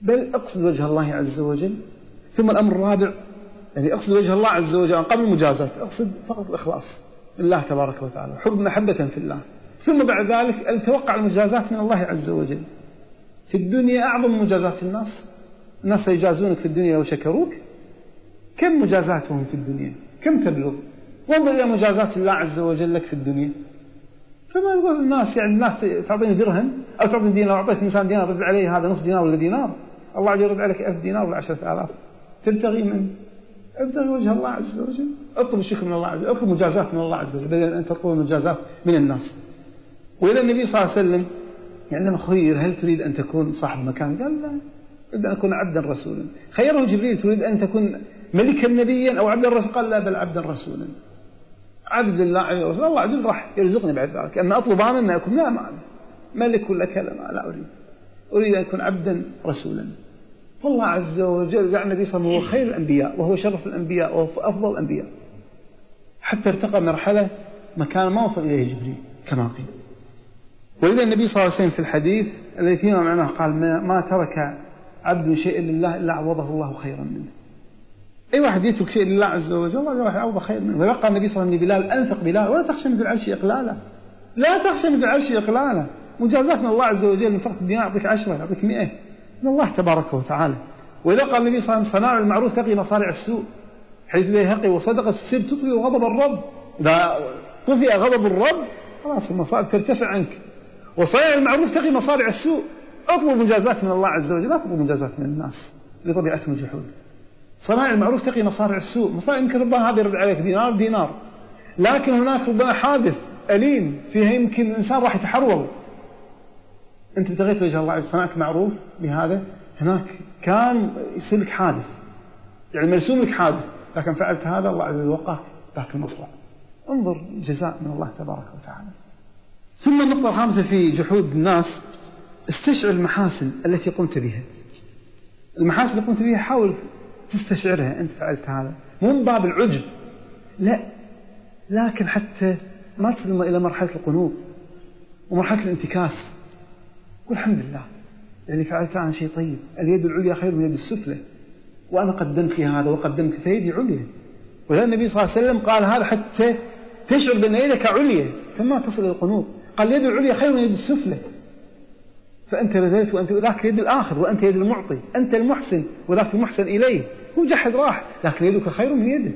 بل أقصد وجه الله عز وجل. ثم الأمر الرابع يعني أقصد وجه الله عز وجل قبل المجازات أقصد فقط الإخلاص لله تبارك وتعالى حب محبة في الله. ثم بعد ذلك أن توقع المجازات من الله عز وجل. في الدنيا أعظم مجازات الناس الناس يجازونك في الدنيا لو شكروك كم مجازاتهم في الدنيا؟ كم تبلغ؟ وانظر إلى مجازات الله عز وجل لك في الدنيا. فما يقول الناس يعني الناس تعطيني درهم أو تعطيني دينار أعطيت إنسان دينار رد عليه هذا نصف دينار ولا دينار؟ الله عز يرد عليك ألف دينار ولا عشرة آلاف. تبتغي من ابتغي وجه الله عز وجل. اطلب الشكر من الله عز وجل اطلب مجازات من الله عز وجل بدل أن تطلب المجازات من الناس. وإذا النبي صلى الله عليه وسلم عندما خير هل تريد أن تكون صاحب مكان؟ قال لا أريد أن أكون عبدا رسولا. خيره جبريل تريد أن تكون ملكا نبيا أو عبدا رسولا؟ قال لا بل عبدا رسولا. عبد الله عليه رسول الله عز وجل راح يرزقني بعد ذلك. أما أنا أن أكون لا ما ملك ولا كلام. لا أريد. أريد أن أكون عبدا رسولا. فالله عز وجل جعل النبي صلى الله عليه وسلم هو خير الأنبياء وهو شرف الأنبياء وهو أفضل الأنبياء. حتى ارتقى مرحلة مكان ما وصل إليه جبريل كما قيل. ولذا النبي صلى الله عليه وسلم في الحديث الذي فيما معناه قال ما, ترك عبد شيئا لله إلا عوضه الله خيرا منه. أي واحد يترك شيء لله عز وجل الله يعوضه خير منه. ويبقى النبي صلى الله عليه وسلم لبلال أنفق بلال ولا تخشى من العرش إقلالا. لا تخشى من العرش إقلالا. مجازات من الله عز وجل نفقت الدينار يعطيك عشرة يعطيك مئة. من الله تبارك وتعالى. وإذا قال النبي صلى الله عليه وسلم صناع المعروف تقي مصارع السوء. حيث البيهقي وصدقة السر تطفئ غضب الرب. إذا طفئ غضب الرب خلاص المصائب ترتفع عنك. وصناع المعروف تقي مصارع السوء. أطلب مجازات من الله عز وجل لا تطلب مجازات من الناس لطبيعتهم الجحود. صناع المعروف تقي مصارع السوء مصارع يمكن ربما هذا يرد عليك دينار دينار. لكن هناك ربما حادث أليم فيها يمكن الإنسان راح يتحرر. أنت ابتغيت وجه الله عز صنعت معروف بهذا. هناك كان يصير لك حادث. يعني مرسوم لك حادث لكن فعلت هذا الله عز وجل وقاك ذاك المصلح انظر جزاء من الله تبارك وتعالى. ثم النقطة الخامسة في جحود الناس استشعر المحاسن التي قمت بها. المحاسن اللي قمت بها حاول تستشعرها أنت فعلت هذا. مو من باب العجب. لا. لكن حتى ما تصل إلى مرحلة القنوط ومرحلة الانتكاس. قل الحمد لله. يعني فعلت أنا شيء طيب. اليد العليا خير من اليد السفلى. وأنا قدمت لي هذا وقدمت فيدي عليا. ولأن النبي صلى الله عليه وسلم قال هذا حتى تشعر بأن يدك عليا. فما تصل إلى القنوط. قال اليد العليا خير من اليد السفلى. فأنت بذلت وأنت ذاك يد الآخر وأنت يد المعطي. أنت المحسن وذاك المحسن إليه. هو جحد راح لكن يدك خير من يده.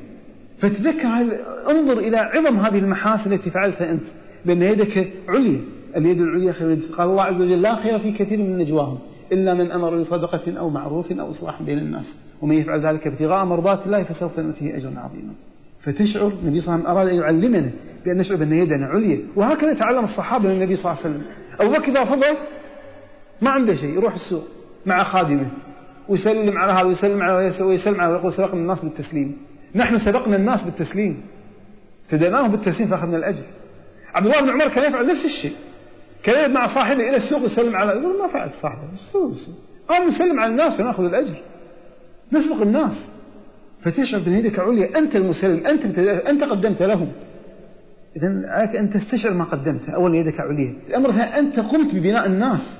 فتذكر انظر إلى عظم هذه المحاسن التي فعلتها أنت بأن يدك عليا. اليد العليا خير اليد قال الله عز وجل لا خير في كثير من نجواهم إلا من أمر بصدقة أو معروف أو إصلاح بين الناس. ومن يفعل ذلك ابتغاء مرضات الله فسوف نؤتيه أجرا عظيما. فتشعر النبي صلى الله عليه وسلم أراد أن يعلمنا بأن نشعر بأن يدنا عليا. وهكذا تعلم الصحابة من النبي صلى الله عليه وسلم. أبو بكر إذا فضل ما عنده شيء يروح السوق مع خادمه. ويسلم على هذا ويسلم على ويسلم على ويقول سبقنا الناس بالتسليم. نحن سبقنا الناس بالتسليم. ابتديناهم بالتسليم فأخذنا الأجر. عبد الله بن عمر كان يفعل نفس الشيء. كان يذهب مع صاحبه إلى السوق ويسلم على يقول ما فعلت صاحبه. قام يسلم على الناس فناخذ الأجر. نسبق الناس. فتشعر بأن يدك عليا. أنت المسلم. أنت أنت قدمت لهم. إذا عليك أن تستشعر ما قدمت. أولا يدك عليا. الأمر الثاني أنت قمت ببناء الناس.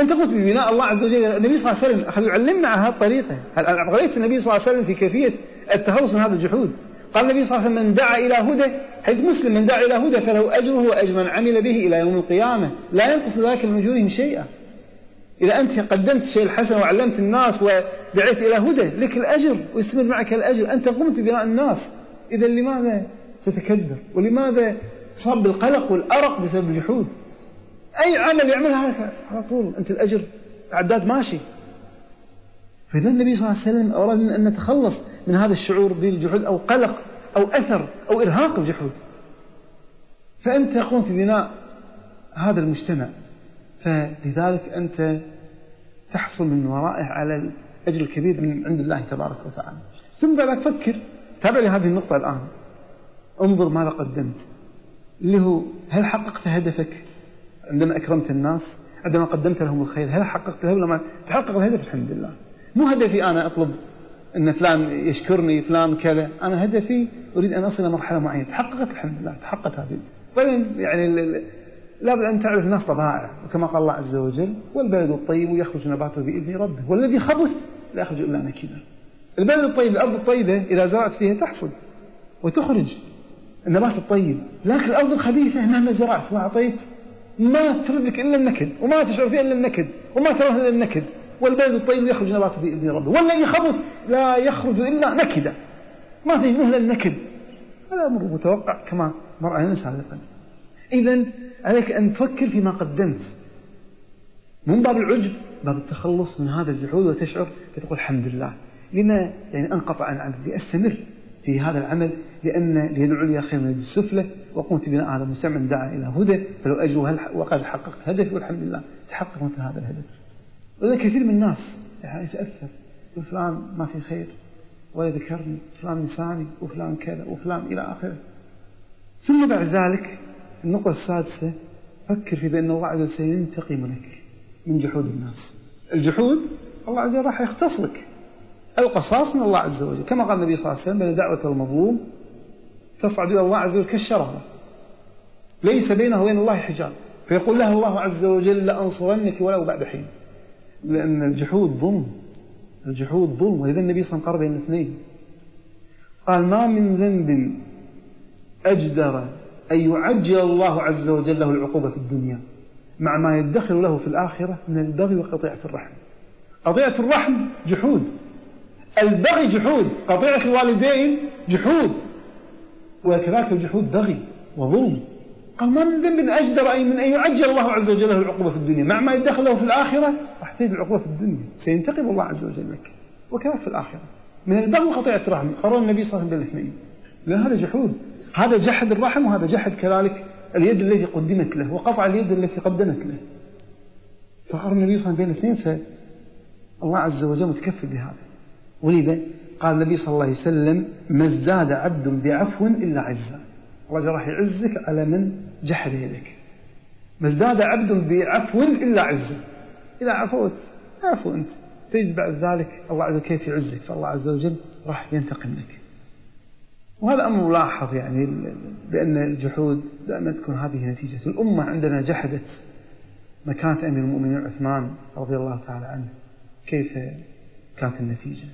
أنت قمت ببناء الله عز وجل النبي صلى الله عليه وسلم يعلمنا على هذه الطريقة؟ رأيت النبي صلى الله عليه وسلم في كيفية التخلص من هذا الجحود؟ قال النبي صلى الله عليه وسلم من دعا إلى هدى حيث مسلم من دعا إلى هدى فله أجره وأجر من عمل به إلى يوم القيامة. لا ينقص ذلك من أجورهم شيئا. إذا أنت قدمت الشيء الحسن وعلمت الناس ودعيت إلى هدى لك الأجر ويستمر معك الأجر. أنت قمت ببناء الناس. إذا لماذا تتكدر ولماذا تصاب بالقلق والأرق بسبب الجحود؟ أي عمل يعملها على طول أنت الأجر عداد ماشي. فإذا النبي صلى الله عليه وسلم أراد أن نتخلص من هذا الشعور بالجحود أو قلق أو أثر أو إرهاق الجحود. فأنت قمت ببناء هذا المجتمع فلذلك أنت تحصل من ورائه على الأجر الكبير من عند الله تبارك وتعالى. ثم بعد فكر تابع لهذه النقطة الآن. انظر ماذا قدمت. اللي هو هل حققت هدفك؟ عندما أكرمت الناس عندما قدمت لهم الخير هل حققت له لما تحقق الهدف؟ الحمد لله. مو هدفي أنا أطلب أن فلان يشكرني فلان كذا. أنا هدفي أريد أن أصل مرحلة معينة. تحققت الحمد لله تحققت هذه. طيب يعني لابد أن تعرف الناس طبائع وكما قال الله عز وجل والبلد الطيب يخرج نباته بإذن ربه والذي خبث لا يخرج إلا نكدا. البلد الطيب الأرض الطيبة إذا زرعت فيها تحصد وتخرج. النبات الطيب لكن الأرض الخبيثة مهما زرعت وأعطيت ما ترد لك إلا النكد وما تشعر فيها إلا النكد وما تراه إلا النكد. والبلد الطيب يخرج نباته بإذن ربه والذي خبث لا يخرج إلا نكدا. ما تجده إلا النكد. هذا أمر متوقع كما مر علينا سابقا. إذا عليك أن تفكر فيما قدمت. من باب العجب باب التخلص من هذا الجحود وتشعر فتقول الحمد لله. لما يعني أنقطع عن العمل لأستمر في هذا العمل لأن اليد العليا خير من اليد السفلى وقمت بناء هذا المستمع دعا إلى هدى فلو أجره وقد حققت هدفي والحمد لله. تحقق مثل هذا الهدف. وإذا كثير من الناس يعني يتأثر. وفلان ما في خير ولا ذكرني. فلان نساني وفلان كذا وفلان إلى آخره. ثم بعد ذلك النقطة السادسة فكر في بأن الله عز وجل سينتقم لك من جحود الناس. الجحود الله عز وجل راح يختص لك. القصاص من الله عز وجل. كما قال النبي صلى الله عليه وسلم بين دعوة المظلوم تصعد إلى الله عز وجل كالشرارة. ليس بينه وبين الله حجاب. فيقول له الله عز وجل لأنصرنك ولو بعد حين. لأن الجحود ظلم. الجحود ظلم. ولذا النبي صلى الله عليه وسلم بين قال ما من ذنب أجدر أن يعجل الله عز وجل له العقوبة في الدنيا مع ما يدخر له في الآخرة من البغي وقطيعة الرحم. قطيعة الرحم جحود. البغي جحود قطيعة الوالدين جحود. وكذلك الجحود بغي وظلم. قال ما من ذنب أجدر أي من أن يعجل الله عز وجل العقوبة في الدنيا. مع ما يدخل له في الآخرة راح تجد العقوبة في الدنيا. سينتقم الله عز وجل لك. وكذلك في الآخرة. من البغي وقطيعة الرحم. قرر النبي صلى الله عليه وسلم بالإثنين. لأن هذا جحود. هذا جحد الرحم وهذا جحد كذلك اليد التي قدمت له وقطع اليد التي قدمت له. فقال النبي صلى الله عليه وسلم بين الاثنين فالله عز وجل متكفل بهذا. ولذا قال النبي صلى الله عليه وسلم ما ازداد عبد بعفو إلا عزا الله راح يعزك على من جحد يدك. ما ازداد عبد بعفو إلا عزا إذا عفوت عفو أنت. تجد بعد ذلك الله عز وجل كيف يعزك. فالله عز وجل راح ينتقم لك. وهذا أمر ملاحظ يعني بأن الجحود دائما تكون هذه نتيجة. الأمة عندنا جحدت. مكانة أمير المؤمنين عثمان رضي الله تعالى عنه. كيف كانت النتيجة؟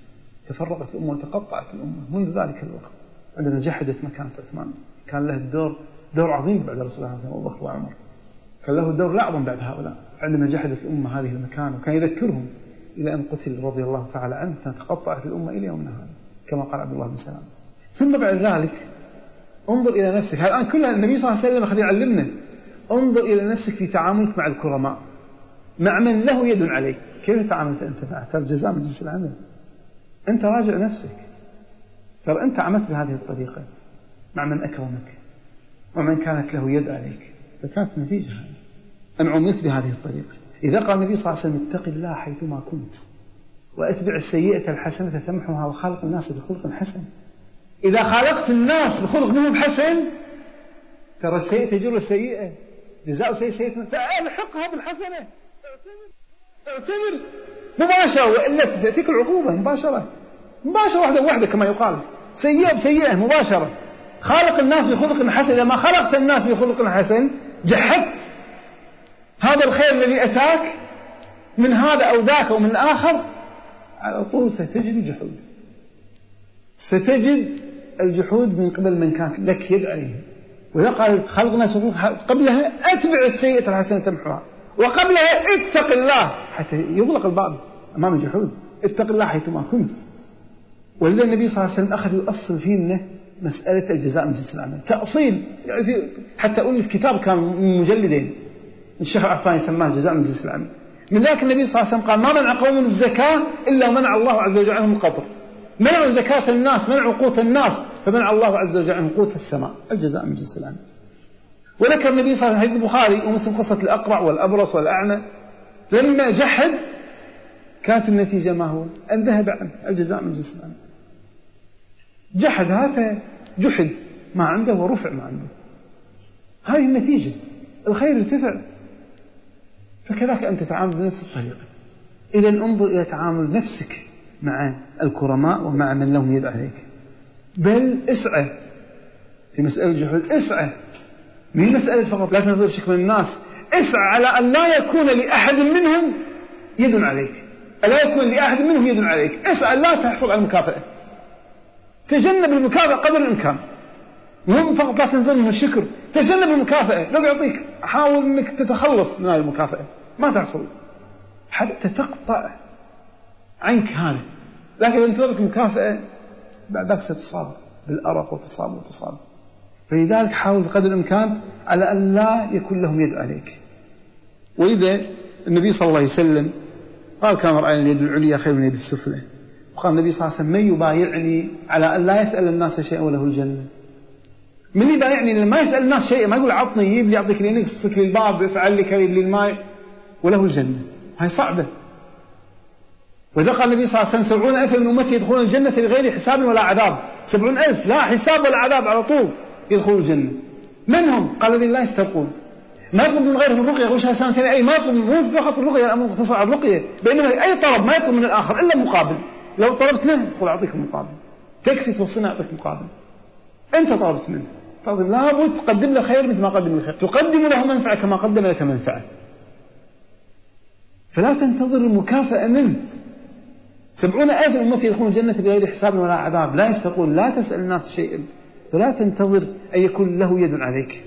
تفرقت الأمة وتقطعت الأمة. منذ ذلك الوقت عندنا جحدت مكانة عثمان. كان له الدور دور عظيم بعد رسول الله صلى الله عليه وسلم وعمر. كان له دور أعظم بعد هؤلاء. عندما جحدت الأمة هذه المكانة وكان يذكرهم إلى أن قتل رضي الله تعالى عنه فتقطعت الأمة إلى يومنا هذا كما قال عبد الله بن سلام. ثم بعد ذلك انظر إلى نفسك. الآن كل النبي صلى الله عليه وسلم أخذ يعلمنا. انظر إلى نفسك في تعاملك مع الكرماء. مع من له يد عليك. كيف تعاملت أنت معه؟ الجزاء من جنس العمل. أنت راجع نفسك. ترى أنت عملت بهذه الطريقة مع من أكرمك ومن كانت له يد عليك. فكانت النتيجة هذه. أن عملت بهذه الطريقة. إذا قال النبي صلى الله عليه وسلم اتق الله حيثما كنت وأتبع السيئة الحسنة تمحها وخالق الناس بخلق حسن. إذا خالقت الناس بخلق منهم حسن ترى السيئة تجر السيئة. جزاء سيئة سيئة. الحقها بالحسنة اعتبر مباشرة وإلا تأتيك العقوبة مباشرة. مباشرة واحدة واحدة كما يقال. سيئة بسيئة مباشرة. خالق الناس بخلق حسن. إذا ما خلقت الناس بخلق حسن جحدت هذا الخير الذي أتاك من هذا أو ذاك أو من آخر على طول ستجد الجحود ستجد الجحود من قبل من كان لك يد عليه وإذا قال خلق الناس قبلها أتبع السيئة الحسنة تمحوها. وقبلها اتق الله. حتى يغلق الباب أمام الجحود. اتق الله حيثما كنت. ولذا النبي صلى الله عليه وسلم أخذ يؤصل فينا مسألة الجزاء من جنس العمل. تأصيل. يعني حتى ألف كتاب كان من مجلدين. الشيخ العفاني سماه جزاء من جنس العمل. من ذلك النبي صلى الله عليه وسلم قال ما منع قوم الزكاة إلا منع الله عز وجل عنهم القطر منعوا زكاة الناس منعوا قوت الناس فمنع الله عز وجل عنهم قوت السماء. الجزاء من جنس العمل. وذكر النبي صلى الله عليه وسلم البخاري ومسلم قصة الأقرع والأبرص والأعمى لما جحد كانت النتيجة ما هو؟ أن ذهب عنه الجزاء من جنس العمل جحد هذا جحد ما عنده ورفع ما عنده. هذه النتيجة. الخير ارتفع. فكذلك أن تتعامل بنفس الطريقة. إذا انظر إلى تعامل نفسك مع الكرماء ومع من لهم يد عليك. بل اسعى. في مسألة الجحود اسعى. من مسألة فقط لا تنظر شكل الناس. اسعى على أن لا يكون لأحد منهم يد عليك. ألا يكون لأحد منهم يد عليك. اسعى لا تحصل على المكافأة. تجنب المكافأة قدر الإمكان. مهم فقط لا تنزل من الشكر. تجنب المكافأة. لو يعطيك حاول أنك تتخلص من هذه المكافأة. ما تحصل. حتى تقطع عنك هذا لكن إذا انتظرت المكافأة بعد ذلك ستصاب بالأرق وتصاب وتصاب فلذلك حاول بقدر الإمكان على أن لا يكون لهم يد عليك. وإذا النبي صلى الله عليه وسلم قال كان رأي اليد العليا خير من اليد السفلى. وقال النبي صلى الله عليه وسلم من يبايعني على أن لا يسأل الناس شيئا وله الجنة؟ من يبايعني لما يسأل الناس شيئا ما يقول عطني يجيب لي يعطيك لي يسك لي الباب افعل لي كريم لي وله الجنة. هاي صعبة. وإذا قال النبي صلى الله عليه وسلم سبعون ألف من أمتي يدخلون الجنة بغير حساب ولا عذاب. سبعون ألف لا حساب ولا عذاب على طول. يدخلون الجنة. من هم؟ قال الذين لا يسترقون. ما يطلب من غيرهم الرقية وشها سنتين أي ما يطلب مو فقط الرقية الأمر مقتصر الرقية بينما أي طلب ما يطلب من الآخر إلا مقابل لو طلبت منه يقول أعطيك مقابل تكفي توصلنا أعطيك مقابل أنت طلبت منه. طيب لابد تقدم له خير مثل ما قدم له خير. تقدم له منفعة كما قدم لك منفعة. فلا تنتظر المكافأة منه. سبعون ألف أمتي يدخلون الجنة بغير حساب ولا عذاب. لا يستقون لا تسأل الناس شيئا. فلا تنتظر أن يكون له يد عليك.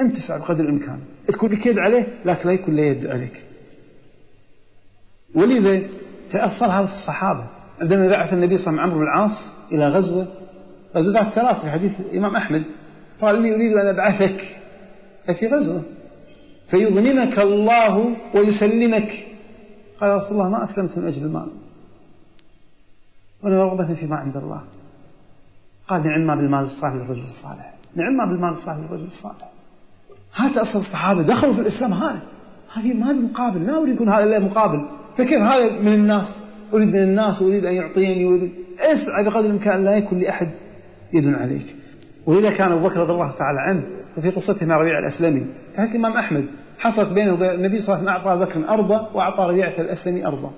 أنت تسعى بقدر الإمكان. تكون لك يد عليه لكن لا يكون له يد عليك. ولذا تأثر هذا الصحابة. عندما بعث النبي صلى الله عليه وسلم عمرو بن العاص إلى غزوة غزوات ثلاث في حديث الإمام أحمد. قال إني أريد أن أبعثك في غزوة. فيغنمك الله ويسلمك. قال رسول الله ما أسلمت من أجل المال. وأنا رغبة فيما عند الله. قال نعم ما بالمال الصالح للرجل الصالح. نعم ما بالمال الصالح للرجل الصالح. هذا أصل الصحابة دخلوا في الإسلام. هذا هذه ما مقابل. لا أريد يكون هذا إلا مقابل. فكيف هذا من الناس؟ أريد من الناس وأريد أن يعطيني وأريد اسعى بقدر الإمكان لا يكون لأحد يد عليك. ولذا كان أبو بكر رضي الله تعالى عنه وفي قصته مع ربيع الأسلمي. كان الإمام أحمد حصلت بينه وبين النبي صلى الله عليه وسلم أعطى بكر أرضا وأعطى ربيعة الأسلمي أرضا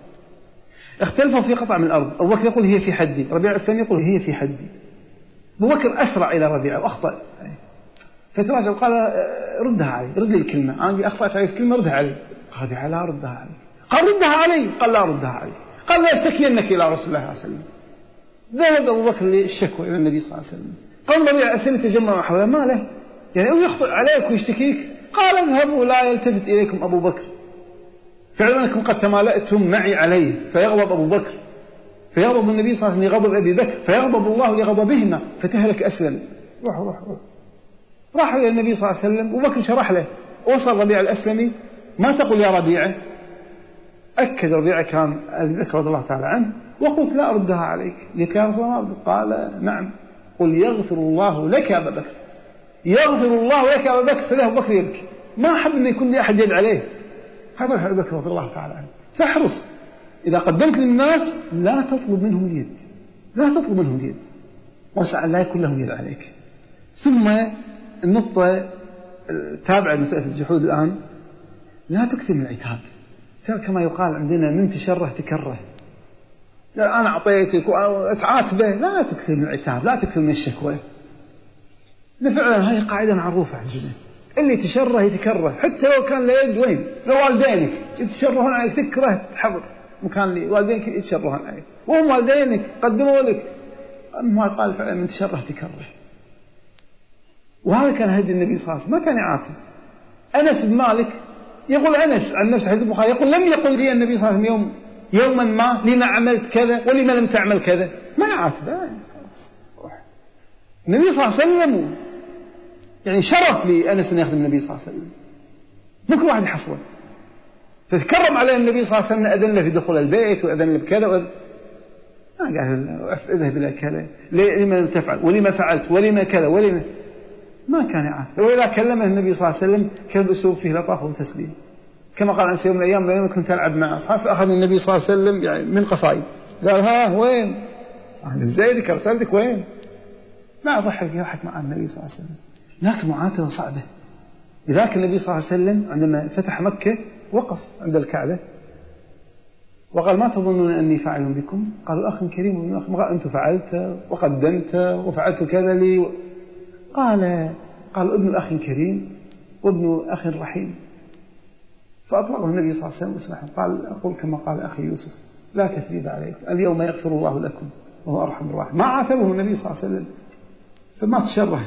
اختلفوا في قطع من الأرض. أبو بكر يقول هي في حدي. ربيع الأسلمي يقول هي في حدي. أبو بكر أسرع إلى ربيعة وأخطأ. فتراجع وقال ردها علي رد لي الكلمة. أنا أخطأت علي الكلمة ردها علي. قال ربيعة لا ردها علي. قال ردها علي. قال لا ردها علي. قال لا إلى رسول الله صلى الله عليه وسلم. ذهب أبو بكر للشكوى إلى النبي صلى الله عليه وسلم. قال ربيع أسلم تجمع حوله ما له؟ يعني أو يخطئ عليك ويشتكيك؟ قال اذهبوا لا يلتفت إليكم أبو بكر. فعلا أنكم قد تمالأتم معي عليه فيغضب أبو بكر. فيغضب النبي صلى الله عليه وسلم لغضب أبي بكر فيغضب الله لغضبهما فتهلك أسلم. روح روح روح راحوا إلى النبي صلى الله عليه وسلم وبكر شرح له وصل ربيع الأسلمي ما تقول يا ربيعة أكد ربيعة كان أبي بكر رضي الله تعالى عنه وقلت لا أردها عليك. يا رسول الله؟ قال نعم. قل يغفر الله لك يا أبا بكر. يغفر الله لك يا أبا بكر فله بكر يبكي. ما أحب أن يكون لي أحد يد عليه. هذا أبو بكر رضي الله تعالى عنه. فاحرص. إذا قدمت للناس لا تطلب منهم اليد لا تطلب منهم اليد واسع لا يكون لهم يد عليك. ثم النقطة التابعة لمسألة الجحود الآن لا تكثر من العتاب. كما يقال عندنا من تشره تكره. لا أنا أعطيتك وأتعاتبه لا تكثر من العتاب لا تكثر من الشكوى. فعلا هذه قاعدة معروفة عندنا. اللي تشره يتكره حتى لو كان له يد وين؟ لو والدينك يتشرهون عليك تكره تحضر مكان والدينك يتشرهون عليك وهم والدينك قدموا لك. ما قال فعلا من تشره تكره وهذا كان هدي النبي صلى الله عليه وسلم. ما كان يعاتب. أنس بن مالك يقول أنس عن نفسه حديث البخاري يقول لم يقل لي النبي صلى الله عليه وسلم يوم يوما ما لما عملت كذا ولما لم تعمل كذا. ما يعاتب. النبي صلى الله عليه وسلم يعني شرف لأنس أن يخدم النبي صلى الله عليه وسلم. كل واحد يحصله فتكرم عليه النبي صلى الله عليه وسلم أذن له في دخول البيت وأذن له بكذا وأذن ما قال اذهب إلى كذا. لما لم تفعل؟ ولما فعلت؟ ولما كذا؟ ولما ما كان يعاتب وإذا كلمه النبي صلى الله عليه وسلم كان بأسلوب فيه لطافة وتسليم كما قال أنس يوم من الأيام لما كنت ألعب مع أصحابي فأخذ النبي صلى الله عليه وسلم يعني من قفاي قال ها وين؟ زيدك أرسلتك وين؟ ما ضحك يضحك مع النبي صلى الله عليه وسلم. لكن معاتبة صعبة. لذلك النبي صلى الله عليه وسلم عندما فتح مكة وقف عند الكعبة وقال ما تظنون أني فاعل بكم؟ قالوا أخ كريم أخ أنت فعلت وقدمت وفعلت كذا لي. قال قال ابن أخ كريم وابن أخ رحيم فأطلقه النبي صلى الله عليه وسلم قال أقول كما قال أخي يوسف لا تثريب عليكم اليوم يغفر الله لكم وهو أرحم الراحمين. ما عاتبه النبي صلى الله عليه وسلم. فما تشره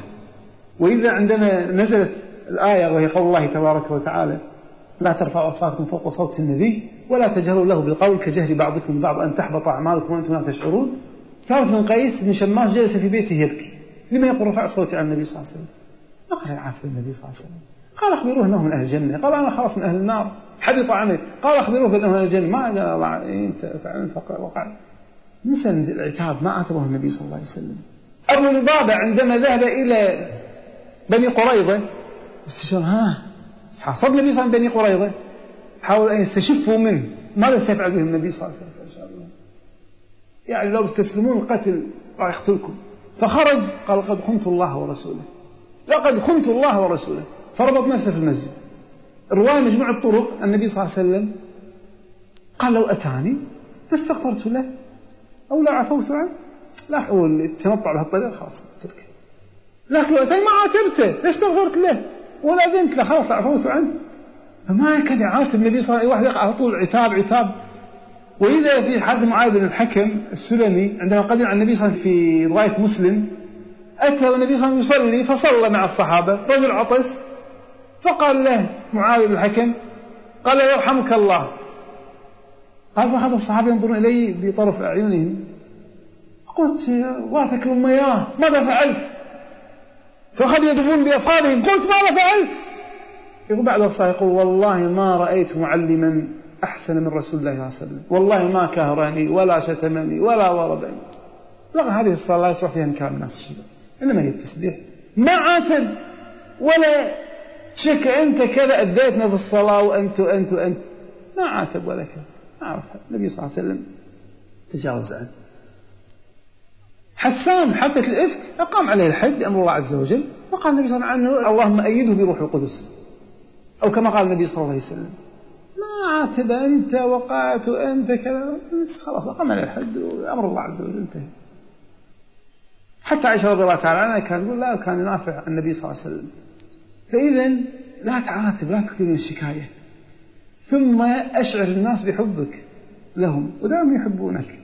وإذا عندما نزلت الآية وهي قول الله تبارك وتعالى لا ترفعوا أصواتكم فوق صوت النبي ولا تجهروا له بالقول كجهر بعضكم بعض أن تحبط أعمالكم وأنتم لا تشعرون. ثابت بن قيس بن شماس جلس في بيته يبكي. لما يقول رفع صوتي عن النبي صلى الله عليه وسلم؟ ما قال عافى النبي صلى الله عليه وسلم. قال أخبروه أنه من أهل الجنة. قال أنا خلاص من أهل النار. حبط عمل قال أخبروه بأنه من أهل الجنة. ما أنت فعلت وقع. مثل العتاب. ما عاتبه النبي صلى الله عليه وسلم. أبو لبابة عندما ذهب إلى بني قريظة. استشار. ها؟ حصل النبي صلى الله عليه وسلم بني قريظة حاول أن يستشفوا منه. ماذا سيفعل بهم النبي صلى الله عليه وسلم؟ إن شاء الله. يعني لو استسلمون القتل راح يقتلكم. فخرج قال قد خنت الله ورسوله لقد خنت الله ورسوله فربط نفسه في المسجد. الرواية مجموعة الطرق النبي صلى الله عليه وسلم. قال لو أتاني لاستغفرت له أو لا عفوت عنه لا هو التنطع بهالطريقة خلاص لكن لو أتاني ما عاتبته ليش استغفرت له؟ ولا أذنت له خلاص عفوت عنه. فما كان يعاتب النبي صلى الله عليه وسلم واحد على طول عتاب عتاب. وإذا في حد معاذ بن الحكم السلمي عندما قدم على النبي صلى الله عليه وسلم في رواية مسلم أتى النبي صلى الله عليه وسلم يصلي فصلى مع الصحابة رجل عطس. فقال له معاذ بن الحكم قال يرحمك الله. قال فأخذ الصحابة ينظرون إلي بطرف أعينهم. قلت واثك أمياه ماذا فعلت؟ فأخذ يدفون بأصحابهم قلت ماذا فعلت؟ يقول بعد الصلاة يقول والله ما رأيت معلما أحسن من رسول الله صلى الله عليه وسلم. والله ما كهرني ولا شتمني ولا ضربني لغة هذه الصلاة لا يصح فيها إنكار الناس. شيء إنما هي التسبيح. ما عاتب. ولا شك أنت كذا أديتنا في الصلاة وأنت وأنت وأنت. ما عاتب ولا كذا. ما عرف النبي صلى الله عليه وسلم تجاوز عنه. حسان حادثة الإفك أقام عليه الحد بأمر الله عز وجل وقال النبي صلى الله عليه وسلم اللهم أيده بروح القدس. أو كما قال النبي صلى الله عليه وسلم ما عاتب أنت وقعت وأنت كذا. خلاص أقام عليه الحد وأمر الله عز وجل انتهى. حتى عائشة رضي الله تعالى عنها كانت تقول لا كان ينافع النبي صلى الله عليه وسلم. فإذا لا تعاتب لا تكثر من الشكاية. ثم أشعر الناس بحبك لهم ودعهم يحبونك.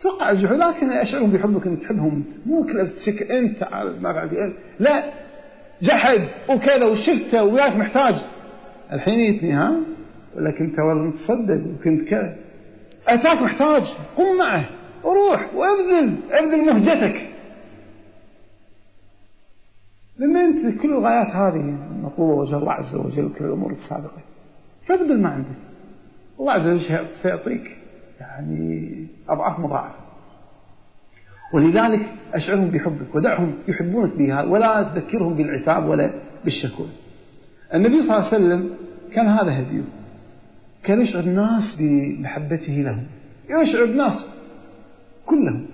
توقع الجحود لكن أشعرهم بحبك أنك تحبهم أنت مو كذا تشك على ما فعلت لا جحد وكذا وشفته وياك محتاج. الحين يتني ها؟ ولكن أنت والله متصدق وكنت كذا. أتاك محتاج. قم معه وروح وأبذل أبذل مهجتك. لأن أنت كل الغايات هذه مطلوبة وجه الله عز وجل وكل الأمور السابقة. فابذل ما عندك. الله عز وجل سيعطيك. يعني أضعاف مضاعفة ولذلك أشعرهم بحبك ودعهم يحبونك بها ولا تذكرهم بالعتاب ولا بالشكوى. النبي صلى الله عليه وسلم كان هذا هديه. كان يشعر الناس بمحبته لهم. يشعر الناس كلهم.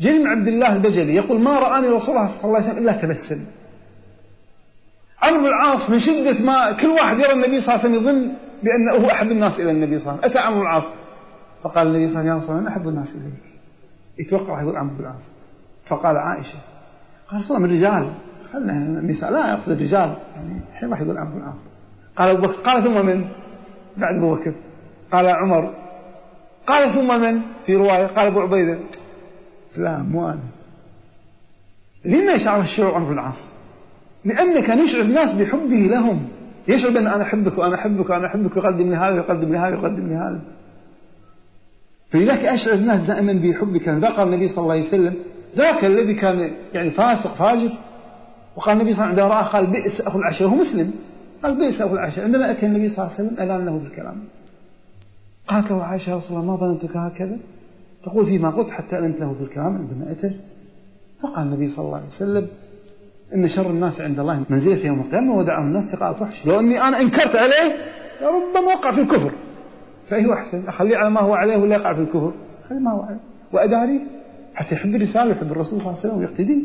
جريم عبد الله البجلي يقول ما رآني رسول الله صلى الله عليه وسلم إلا تبسم عمرو بن العاص من شدة ما كل واحد يرى النبي صلى الله عليه وسلم يظن بأنه هو أحب الناس إلى النبي صلى الله عليه وسلم. أتى عمرو بن العاص فقال النبي صلى الله عليه وسلم أحب الناس إليك يتوقع يقول عمرو بن العاص فقال عائشة قال صلى من الرجال خلنا النساء لا يقصد الرجال يعني الحين راح يقول عمرو بن العاص قال أبو بكر قال ثم من؟ بعد أبو بكر. قال عمر قال ثم من؟ في رواية قال أبو عبيدة. لا مو أنا. لما يشعر الشعور عمرو بن العاص؟ لأن كان يشعر الناس بحبه لهم. يشعر بأن أنا أحبك وأنا أحبك وأنا أحبك ويقدم لي هذا ويقدم لي هذا ويقدم لي هذا. فلذلك أشعر الناس دائما بحبك قال النبي صلى الله عليه وسلم ذاك الذي كان يعني فاسق فاجر وقال النبي صلى الله عليه وسلم عندما رآه قال بئس أخو العشر وهو مسلم. قال بئس أخو العشر. عندما أتى النبي صلى الله عليه وسلم ألان له بالكلام. قالت له عائشة رسول الله ما ظننتك هكذا؟ تقول فيما قلت حتى ألنت له بالكلام عندما أتى فقال النبي صلى الله عليه وسلم إن شر الناس عند الله منزلة يوم القيامة ودعه الناس تقاء الفحش لو أني أنا أنكرت عليه ربما وقع في الكفر. فأيه أحسن. أخليه على ما هو عليه ولا يقع في الكفر؟ خليه ما هو عليه. وأداري حتى يحب الرسالة ويحب الرسول صلى الله عليه وسلم ويقتدي.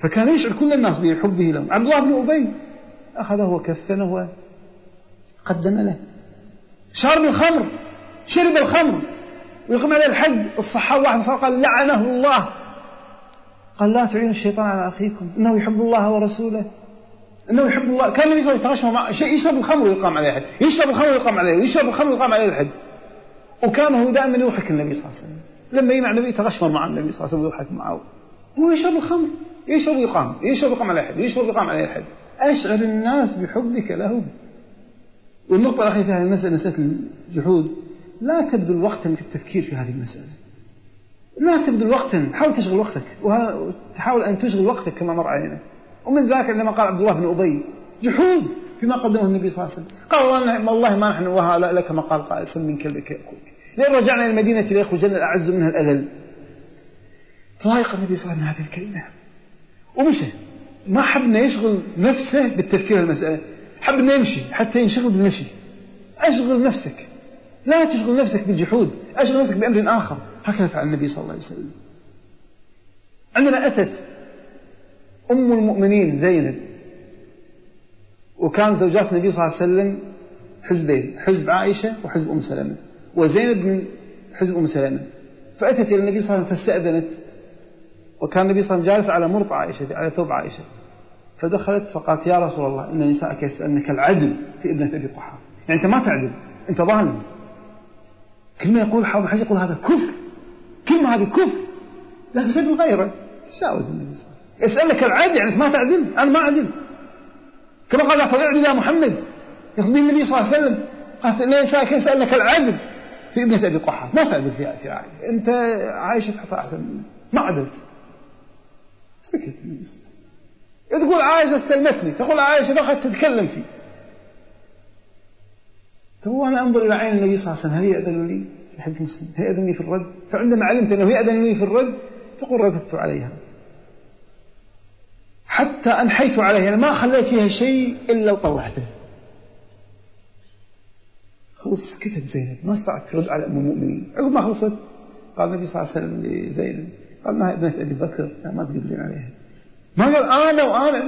فكان يشعر كل الناس بحبه لهم. عبد الله بن أبي أخذه وكفنه وقدم له. شرب الخمر شرب الخمر. ويقوم عليه الحد الصحابة واحد قال لعنه الله. قال لا تعين الشيطان على أخيكم إنه يحب الله ورسوله. إنه يحب الله. كان النبي صلى الله عليه وسلم شيء يشرب الخمر ويقام عليه الحد يشرب الخمر ويقام عليه ويشرب الخمر ويقام عليه الحد وكان هو دائما يضحك النبي صلى الله عليه وسلم. لما يمع النبي يتغشمر مع النبي صلى الله عليه وسلم ويضحك معه. هو يشرب الخمر. يشرب ويقام. يشرب ويقام عليه الحد يشرب ويقام عليه الحد أشعر الناس بحبك لهم. والنقطة الأخيرة في هذه المسألة مسألة الجحود. لا تبذل وقتا في التفكير في هذه المسألة. لا تبذل وقتا. حاول تشغل وقتك. وتحاول أن تشغل وقتك كما مر علينا. ومن ذاك عندما قال عبد الله بن أبي جحود فيما قدمه النبي صلى الله عليه وسلم. قال والله ما نحن وها لك ما قال قائل من كلبك يأكلك لئن رجعنا إلى المدينة ليخرجن الأعز منها الأذل. ضايق النبي صلى الله عليه وسلم هذه الكلمة. ومشى. ما حب إنه يشغل نفسه بالتفكير المسألة. حب إنه يمشي حتى ينشغل بالمشي. أشغل نفسك. لا تشغل نفسك بالجحود. أشغل نفسك بأمر آخر. هكذا فعل النبي صلى الله عليه وسلم. عندما أتت أم المؤمنين زينب وكان زوجات النبي صلى الله عليه وسلم حزبين حزب عائشة وحزب أم سلمة وزينب من حزب أم سلمة. فأتت إلى النبي صلى الله عليه وسلم فاستأذنت وكان النبي صلى الله عليه وسلم جالس على مرط عائشة على ثوب عائشة. فدخلت فقالت يا رسول الله إن نساءك يسألنك العدل في ابنة أبي قحافة يعني أنت ما تعدل أنت ظالم. كلمة يقول حافظ حاجة يقول هذا كفر كلمة هذه كفر. لا بسبب غيره شاوز النبي صلى الله عليه وسلم. يسألك العدل يعني ما تعدل أنا ما أعدل كما قال اعدل يا محمد. يقضي النبي صلى الله عليه وسلم. قال ليس يسألك العدل في ابنة أبي قحافة ما تعدل في عائشة أنت عايشة تحطها أحسن. ما عدلت. سكت. تقول عائشة استلمتني. تقول عائشة دخلت تتكلم فيه. تقول أنا أنظر إلى عين النبي صلى الله عليه وسلم. هل يأذن لي؟ في حديث مسلم. هل يأذن لي في الرد؟ فعندما علمت أنه يأذن لي في الرد تقول رددت عليها. حتى أنحيت عليها يعني ما خليت فيها شيء إلا وطلعته خلص سكتت زينب ما استطاعت ترد على أم المؤمنين. عقب ما خلصت قال النبي صلى الله عليه وسلم لزينب قال ما ابنة أبي بكر ما تقدرين عليها. ما قال أنا وأنا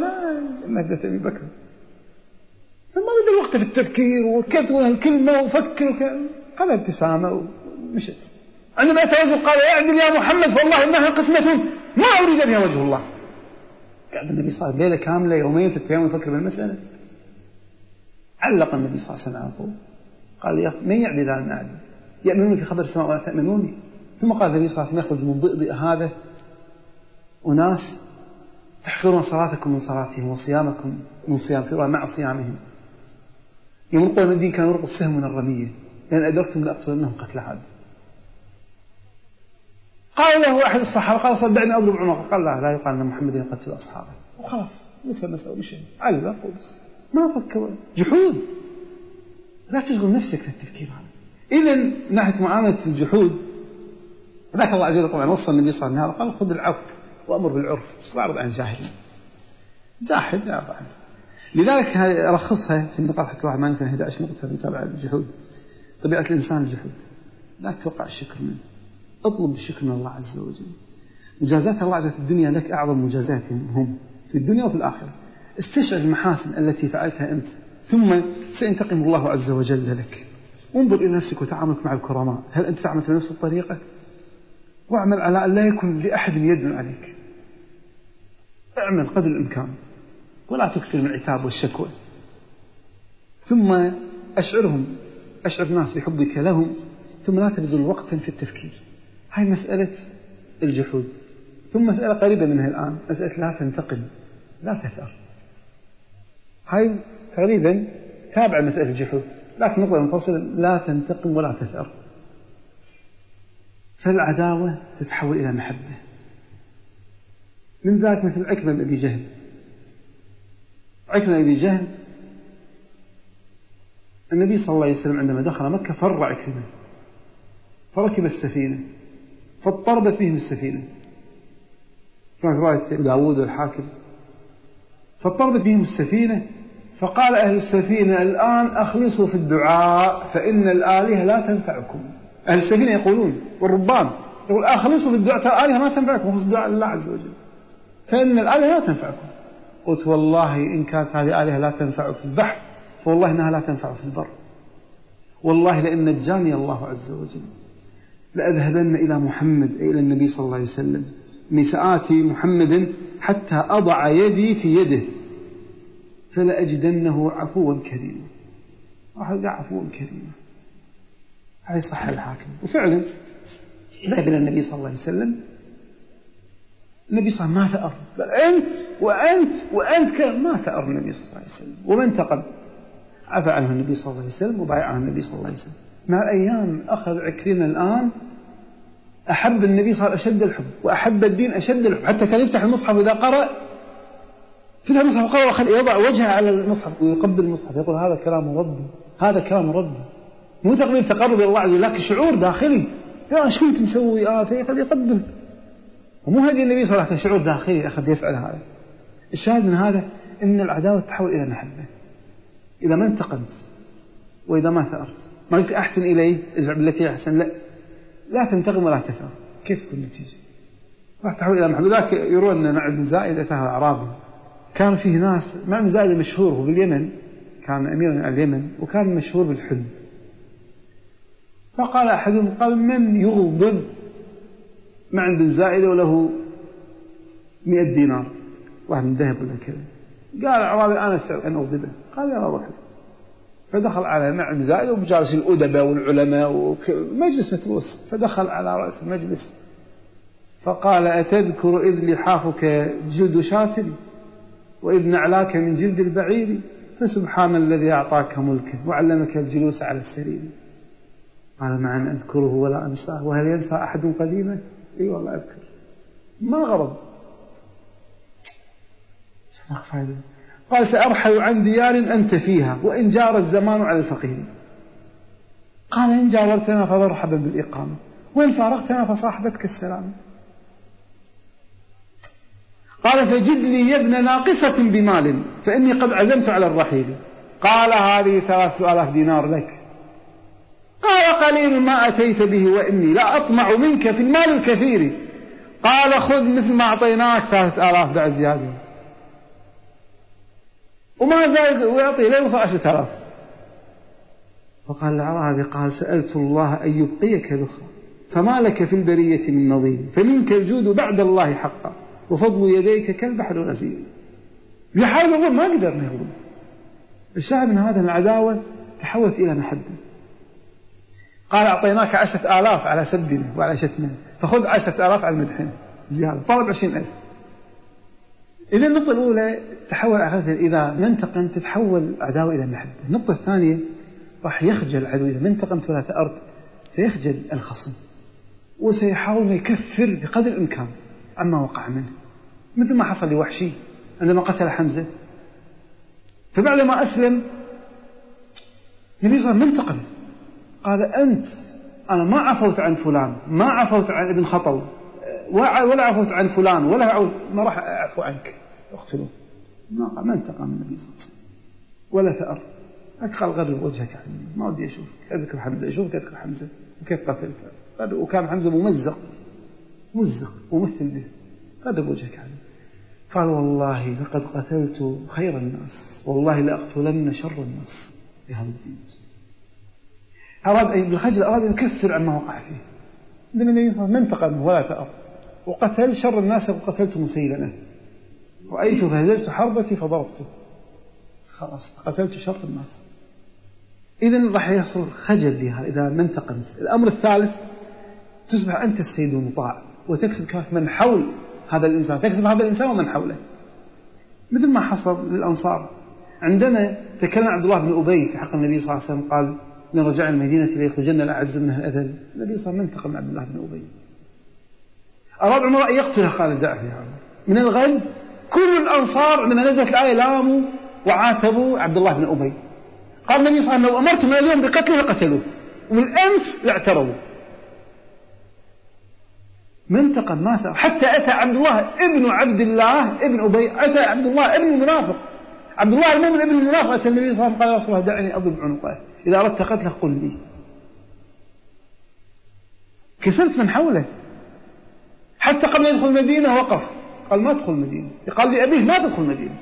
ما ابنة أبي بكر. ما بدي وقت في التفكير وكيف تقول هالكلمة وفكر قال ابتسامة ومشت. عندما أتى قال اعدل يا محمد فوالله إنها قسمة ما أريد بها وجه الله. قعد النبي وسلم ليلة كاملة يومين ثلاث أيام يفكر بالمسألة. علق النبي صلى الله عليه وسلم على طول قال يا من يعدل أنا أعدل يأمنون في خبر السماء ولا تأمنوني ثم قال النبي صلى الله عليه وسلم يخرج من ضئضئ هذا أناس تحقرون صلاتكم من صلاتهم وصيامكم من صيام في مع صيامهم. يمرقون من الدين كان يمرق السهم من الرمية. لأن أدركتم لأقتلنهم قتل عاد. قال له أحد الصحابة قال صدعني أضرب عنقه قال لا لا يقال أن محمد يقتل أصحابه. وخلاص نسى المسألة ومشي علق وبس ما فكر. جحود. لا تشغل نفسك في التفكير هذا. إذا ناحية معاملة الجحود ذاك الله عز وجل طبعا وصى النبي صلى الله عليه وسلم. قال خذ العفو وأمر بالعرف. واعرض عن جاهل. جاحد أعرض عنه. لذلك ألخصها في النقاط حتى الواحد ما ينسى 11 نقطة في متابعة الجحود. طبيعة الإنسان الجحود. لا تتوقع الشكر منه. أطلب الشكر من الله عز وجل. مجازات الله عز في الدنيا لك أعظم مجازات هم في الدنيا وفي الآخرة. استشعر المحاسن التي فعلتها أنت ثم سينتقم الله عز وجل لك. انظر إلى نفسك وتعاملك مع الكرماء هل أنت تعمل بنفس الطريقة؟ واعمل على أن لا يكون لأحد يد عليك. اعمل قدر الإمكان. ولا تكثر من العتاب والشكوى. ثم أشعرهم أشعر الناس بحبك لهم. ثم لا تبذل وقتا في التفكير. هاي مسألة الجحود. ثم مسألة قريبة منها الآن مسألة لا تنتقم لا تثأر. هاي تقريبا تابع مسألة الجحود لكن نقطة منفصلة لا تنتقم ولا تثأر. فالعداوة تتحول إلى محبة. من ذلك مثل عكرمة بن أبي جهل. عكرمة أبي جهل النبي صلى الله عليه وسلم عندما دخل مكة فر عكرمة فركب السفينة. فاضطربت بهم السفينة. في رواية داوود والحاكم؟ فاضطربت بهم السفينة فقال أهل السفينة الآن أخلصوا في الدعاء فإن الآلهة لا تنفعكم. أهل السفينة يقولون والربان يقول أخلصوا في الدعاء ترى الآلهة ما تنفعكم خلصوا الدعاء لله عز وجل. فإن الآلهة لا تنفعكم. قلت والله إن كانت هذه الآلهة لا تنفع في البحر فوالله إنها لا تنفع في البر. والله لئن نجاني الله عز وجل. لأذهبن إلى محمد أي إلى النبي صلى الله عليه وسلم. سآتي محمد حتى أضع يدي في يده. فلأجدنه عفوا كريما. واحد عفوا كريما. هذه صح الحاكم. وفعلا ذهب إلى النبي صلى الله عليه وسلم. النبي صلى الله عليه وسلم ما ثأر. أنت وأنت وأنت ما ثأر النبي صلى الله عليه وسلم. وما انتقم. عفى عنه النبي صلى الله عليه وسلم وبايعه النبي صلى الله عليه وسلم. مع الأيام أخذ عكرمة الآن أحب النبي وسلم أشد الحب وأحب الدين أشد الحب. حتى كان يفتح المصحف إذا قرأ فتح المصحف وقرأ وخل يضع وجهه على المصحف ويقبل المصحف. يقول هذا كلام ربي هذا كلام ربي. مو تقبيل تقرب إلى الله عز وجل لكن شعور داخلي. يا إيش كنت مسوي؟ آه قد يقبل. ومو هذه النبي صلى الله عليه وسلم شعور داخلي أخذ يفعل هذا. الشاهد من هذا أن العداوة تتحول إلى محبة. إذا ما انتقمت وإذا ما ثأرت ما قلت أحسن إليه ازعل بالتي أحسن لا. لا تنتقم ولا تفهم كيف تكون النتيجة؟ راح تحول إلى محبة ذاك يرون أن ابن زائد أتاه أعرابي كان فيه ناس مع ابن زائد مشهور هو باليمن. كان أميرا على اليمن وكان مشهور بالحلم. فقال أحدهم قال من يغضب مع ابن زائد وله مئة دينار؟ واحد من ذهب ولا كذا. قال أعرابي أنا أستطيع أن أغضبه. قال يلا روح فدخل على نعم زائد ومجالس الأدباء والعلماء ومجلس متروس. فدخل على رأس المجلس. فقال أتذكر إذ لحافك جلد شاتل وإذ نعلاك من جلد البعير فسبحان الذي أعطاك ملكه وعلمك الجلوس على السرير. قال نعم أذكره ولا أنساه. وهل ينسى أحد قديمه؟ إي والله أذكر. ما غرض؟ قال سأرحل عن ديار أنت فيها وإن جار الزمان على الفقير. قال إن جاورتنا فمرحبا بالإقامة وإن فارقتنا فصاحبتك السلام. قال فجد لي يا ابن ناقصة بمال فإني قد عزمت على الرحيل. قال هذه ثلاثة آلاف دينار لك. قال قليل ما أتيت به وإني لا أطمع منك في المال الكثير. قال خذ مثل ما أعطيناك ثلاثة آلاف بعد زيادة. وما زال ويعطي لا يوصل عشرة آلاف. فقال الأعرابي قال سألت الله أن يبقيك ذخرا فما لك في البرية من نظير؟ فمنك الجود بعد الله حقا. وفضل يديك كالبحر الغزير يحاول يقول ما قدرنا يقول. الشاهد من هذا العداوة تحولت إلى محبة. قال أعطيناك عشرة آلاف على سبنا وعلى شتمنا. فخذ عشرة آلاف على المدحن زيادة. طلب عشرين ألف. إذا النقطة الأولى تحول إذا ما انتقم تتحول عداوة إلى محبة النقطة الثانية راح يخجل العدو إذا ما انتقمت ولا ثأرت سيخجل الخصم وسيحاول يكفر بقدر الإمكان عما وقع منه. مثل ما حصل لوحشي عندما قتل حمزة. فبعدما أسلم النبي صلى الله عليه وسلم منتقم قال أنت أنا ما عفوت عن فلان ما عفوت عن ابن خطل ولا عفوت عن فلان ولا عفوت ما راح أعفو عنك. اقتلوه. ما ما انتقم النبي صلى الله عليه وسلم. ولا ثأر. قال غرب وجهك عني ما ودي أشوفك. أذكر حمزة. أشوفك أذكر حمزة. وكيف قتلته وكان حمزة ممزق. مزق ومثل به غرب وجهك عني قال والله لقد قتلت خير الناس. والله لأقتلن شر الناس. في هذا الدين. أراد بالخجل أراد أن يكفر عما وقع فيه. عندما النبي صلى الله عليه وسلم انتقم. ولا ثأر. وقتل شر الناس وقتلت مسيلمة رأيت فهزلت حربتي فضربته خلاص قتلت شر الناس. إذا راح يحصل خجل لها إذا ما انتقمت. الأمر الثالث تصبح أنت السيد المطاع وتكسب كاف من حول هذا الإنسان. تكسب هذا الإنسان ومن حوله. مثل ما حصل للأنصار. عندما تكلم عبد الله بن أبي في حق النبي صلى الله عليه وسلم قال إن رجع المدينة ليخرجن الأعز منها الأذل. النبي صلى الله عليه وسلم انتقم عبد الله بن أبي. أراد عمر أن يقتله قال دعه يا عمر من الغد كل الأنصار عندما نزلت الآية لاموا وعاتبوا عبد الله بن أبي. قال النبي صلى الله عليه وسلم لو أمرتم اليوم بقتله لقتلوه والأمس لاعترضوا. ما انتقم؟ ما حتى أتى عبد الله ابن عبد الله ابن أبي. أتى عبد الله ابن المنافق. عبد الله المؤمن ابن المنافق. أتى النبي صلى الله عليه وسلم قال يا دعني أضرب عنقه إذا أردت قتله قل لي. كسرت من حوله. حتى قبل يدخل المدينة وقف. قال ما تدخل المدينة. قال لأبيه ما تدخل المدينة.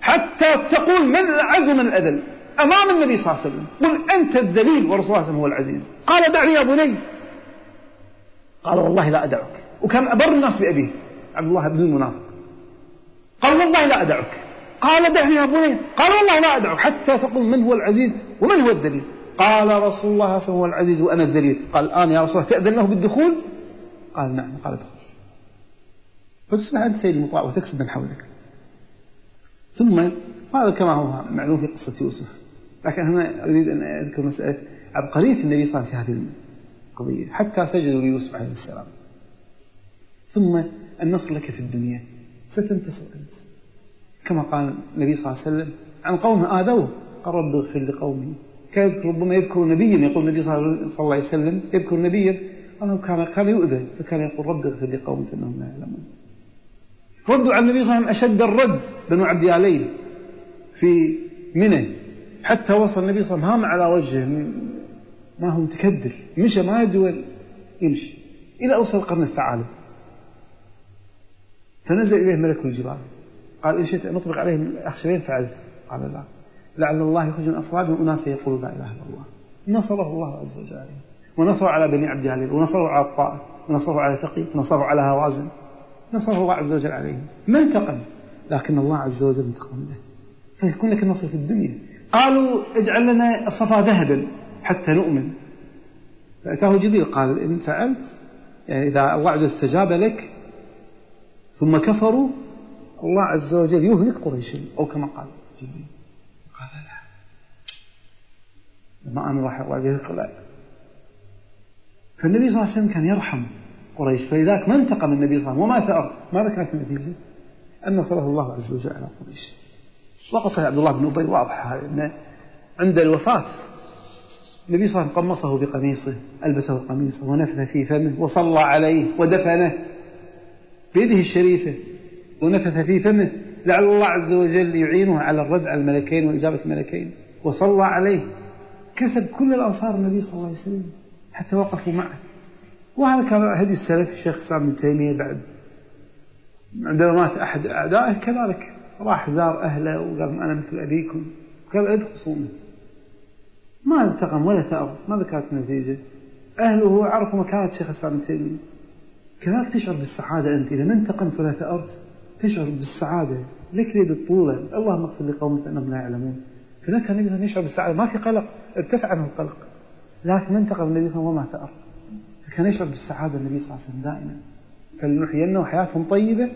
حتى تقول من العز من الأذل؟ أمام النبي صلى الله عليه وسلم. قل أنت الذليل ورسول الله صلى الله عليه وسلم هو العزيز. قال دعني يا بني. قال والله لا أدعك. وكان أبر الناس بأبيه عبد الله بن المنافق قال والله لا أدعك. قال دعني يا بني. قال والله لا أدعك. حتى تقول من هو العزيز ومن هو الذليل. قال رسول الله صلى الله عليه وسلم هو العزيز وأنا الذليل. قال الآن يا رسول الله تأذن له بالدخول؟ قال نعم. قال ادخل. فتصبح أنت سيد المطاع وتكسب من حولك. ثم هذا كما هو معلوم في قصة يوسف لكن هنا أريد أن أذكر مسألة عبقرية النبي صلى الله عليه وسلم في هذه القضية حتى سجدوا ليوسف عليه السلام. ثم النصر لك في الدنيا ستنتصر أنت. كما قال النبي صلى الله عليه وسلم عن قوم آذوه قال رب اغفر لقومه كان ربما يذكر نبيا يقول النبي صلى الله عليه وسلم يذكر نبيا. أنه كان كان يؤذى فكان يقول رب اغفر لقومي فإنهم لا يعلمون. ردوا على النبي صلى الله عليه وسلم أشد الرد بنو عبد يالين في منى حتى وصل النبي صلى الله عليه وسلم هام على وجهه ما هو متكدر مشى ما يدول يمشي. إلى أوصل القرن الثعالب. فنزل إليه ملك الجبال. قال إن شئت أن أطبق عليهم الأخشبين فعلت. قال لا. لعل الله يخرج من أصلابهم أناس يقولوا لا إله إلا الله. نصره الله عز وجل ونصره على بني عبد يالين ونصره على الطائف ونصره على ثقيف ونصره على هوازن. نصره الله عز وجل عليهم. ما انتقم. لكن الله عز وجل انتقم له. فيكون لك النصر في الدنيا. قالوا اجعل لنا الصفا ذهبا حتى نؤمن. فأتاه جبريل قال إن فعلت يعني إذا الله عز وجل استجاب لك ثم كفروا الله عز وجل يهلك قريشا. أو كما قال جبريل. قال لا. ما أنا راح أواجهك لا. فالنبي صلى الله عليه وسلم كان يرحم قريش فلذلك ما انتقم النبي صلى الله عليه وسلم وما ثأر ماذا كانت النتيجة؟ أن نصره الله عز وجل على قريش. وقصة عبد الله بن أبي واضحة أن عند الوفاة النبي صلى الله عليه وسلم قمصه بقميصه ألبسه قميصه ونفث في فمه وصلى عليه ودفنه بيده الشريفة ونفث في فمه. لعل الله عز وجل يعينه على الرد على الملكين وإجابة الملكين. وصلى عليه. كسب كل الأنصار النبي صلى الله عليه وسلم حتى وقفوا معه. وهذا كان هدي السلف الشيخ الإسلام ابن تيمية بعد عندما مات أحد أعدائه كذلك. راح زار أهله وقال أنا مثل أبيكم. قال ادخل صومه ما انتقم ولا ثأر. ماذا كانت النتيجة أهله عرفوا مكانة شيخ الإسلام ابن تيمية. كذلك تشعر بالسعادة أنت. إذا ما انتقمت ولا ثأرت تشعر بالسعادة. لك يد الطولة اللهم اغفر لقوم فإنهم لا يعلمون. كان النبي يشعر بالسعادة. ما في قلق. ارتفع عنه القلق. لكن ما انتقم النبي صلى الله عليه وسلم وما ثأر. فكان يشعر بالسعادة النبي صلى الله عليه وسلم دائما. فلنحيينهم حياتهم طيبة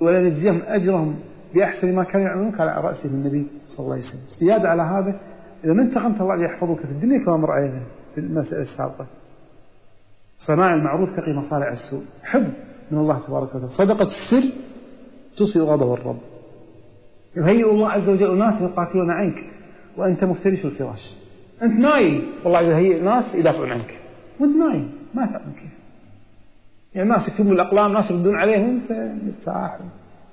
ولا نجزيهم أجرهم بأحسن ما كانوا يعملون كان على رأسه النبي صلى الله عليه وسلم. زيادة على هذا إذا ما انتقمت الله يحفظك في الدنيا كما مر علينا في المسألة السابقة. صناع المعروف تقي مصارع السوء. حب من الله تبارك وتعالى. صدقة السر تصل غضب الرب. يهيئ الله عز وجل أناس يقاتلون عنك وأنت مفترش الفراش. أنت نايم والله يهيئ ناس يدافعون عنك. وأنت نايم. ما تعلم كيف يعني ناس يكتبون الأقلام ناس يردون عليهم مرتاح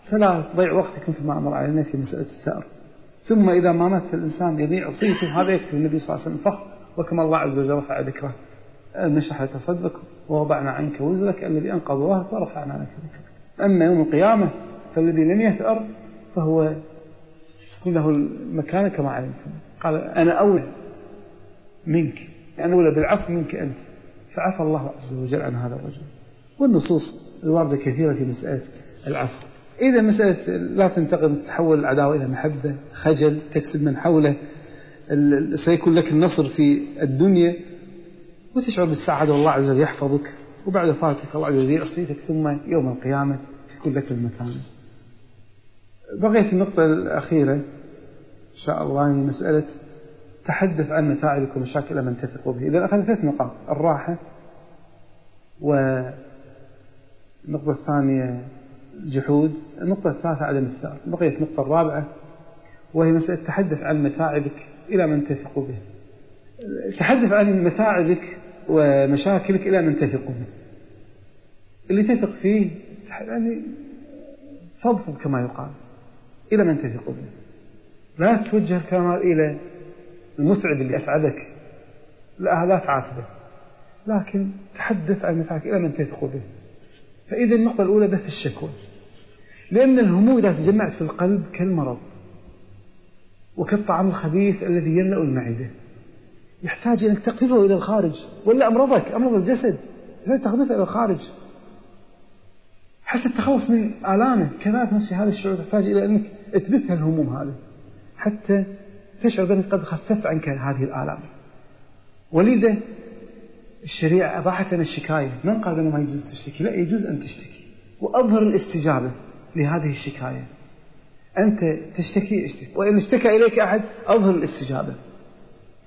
فلا تضيع وقتك مثل ما أمر علينا في مسألة الثأر ثم إذا ما مات الإنسان يضيع صيته هذا يكفي النبي صلى الله عليه وسلم فخر وكما الله عز وجل رفع ذكره نشرح لك صدرك ووضعنا عنك وزرك الذي أنقض ظهرك ورفعنا لك ذكرك. أما يوم القيامة فالذي لم يثأر فهو تكون له المكانة كما علمتم. قال أنا أولى منك أنا أولى بالعفو منك أنت. فعفى الله عز وجل عن هذا الرجل. والنصوص الواردة كثيرة في مسألة العفو. إذا مسألة لا تنتقم تحول العداوة إلى محبة خجل تكسب من حوله سيكون لك النصر في الدنيا وتشعر بالسعادة والله عز وجل يحفظك وبعد وفاتك الله عز وجل يعصيك ثم يوم القيامة تكون لك المكان. بقيت النقطة الأخيرة إن شاء الله هي مسألة تحدث عن متاعبك ومشاكل من تثق به. إذا أخذ ثلاث نقاط الراحة والنقطة الثانية الجحود النقطة الثالثة عدم الثار بقيت النقطة الرابعة وهي مسألة التحدث عن متاعبك إلى من تثق به. تحدث عن متاعبك ومشاكلك إلى من تثق به. اللي تثق فيه يعني فضفض كما يقال إلى من تثق به. لا توجه الكلام إلى المتعب اللي أسعدك. لا لا لكن تحدث عن متاعبك إلى من تثق به. فإذا النقطة الأولى بث الشكوى. لأن الهموم إذا تجمعت في القلب كالمرض وكالطعام الخبيث الذي يملأ المعدة. يحتاج أنك تقذفه إلى الخارج. ولا أمرضك أمرض الجسد. تقذفه إلى الخارج. حتى التخلص من آلامه. كذلك نفس هذا الشعور تحتاج إلى أنك تبث الهموم هذه. حتى تشعر بأنك قد خففت عنك هذه الآلام. ولذا الشريعة أباحت لنا الشكاية. من قال أنه ما يجوز تشتكي؟ لا يجوز أن تشتكي. وأظهر الاستجابة لهذه الشكاية. أنت تشتكي اشتكي. وإن اشتكى إليك أحد أظهر الاستجابة.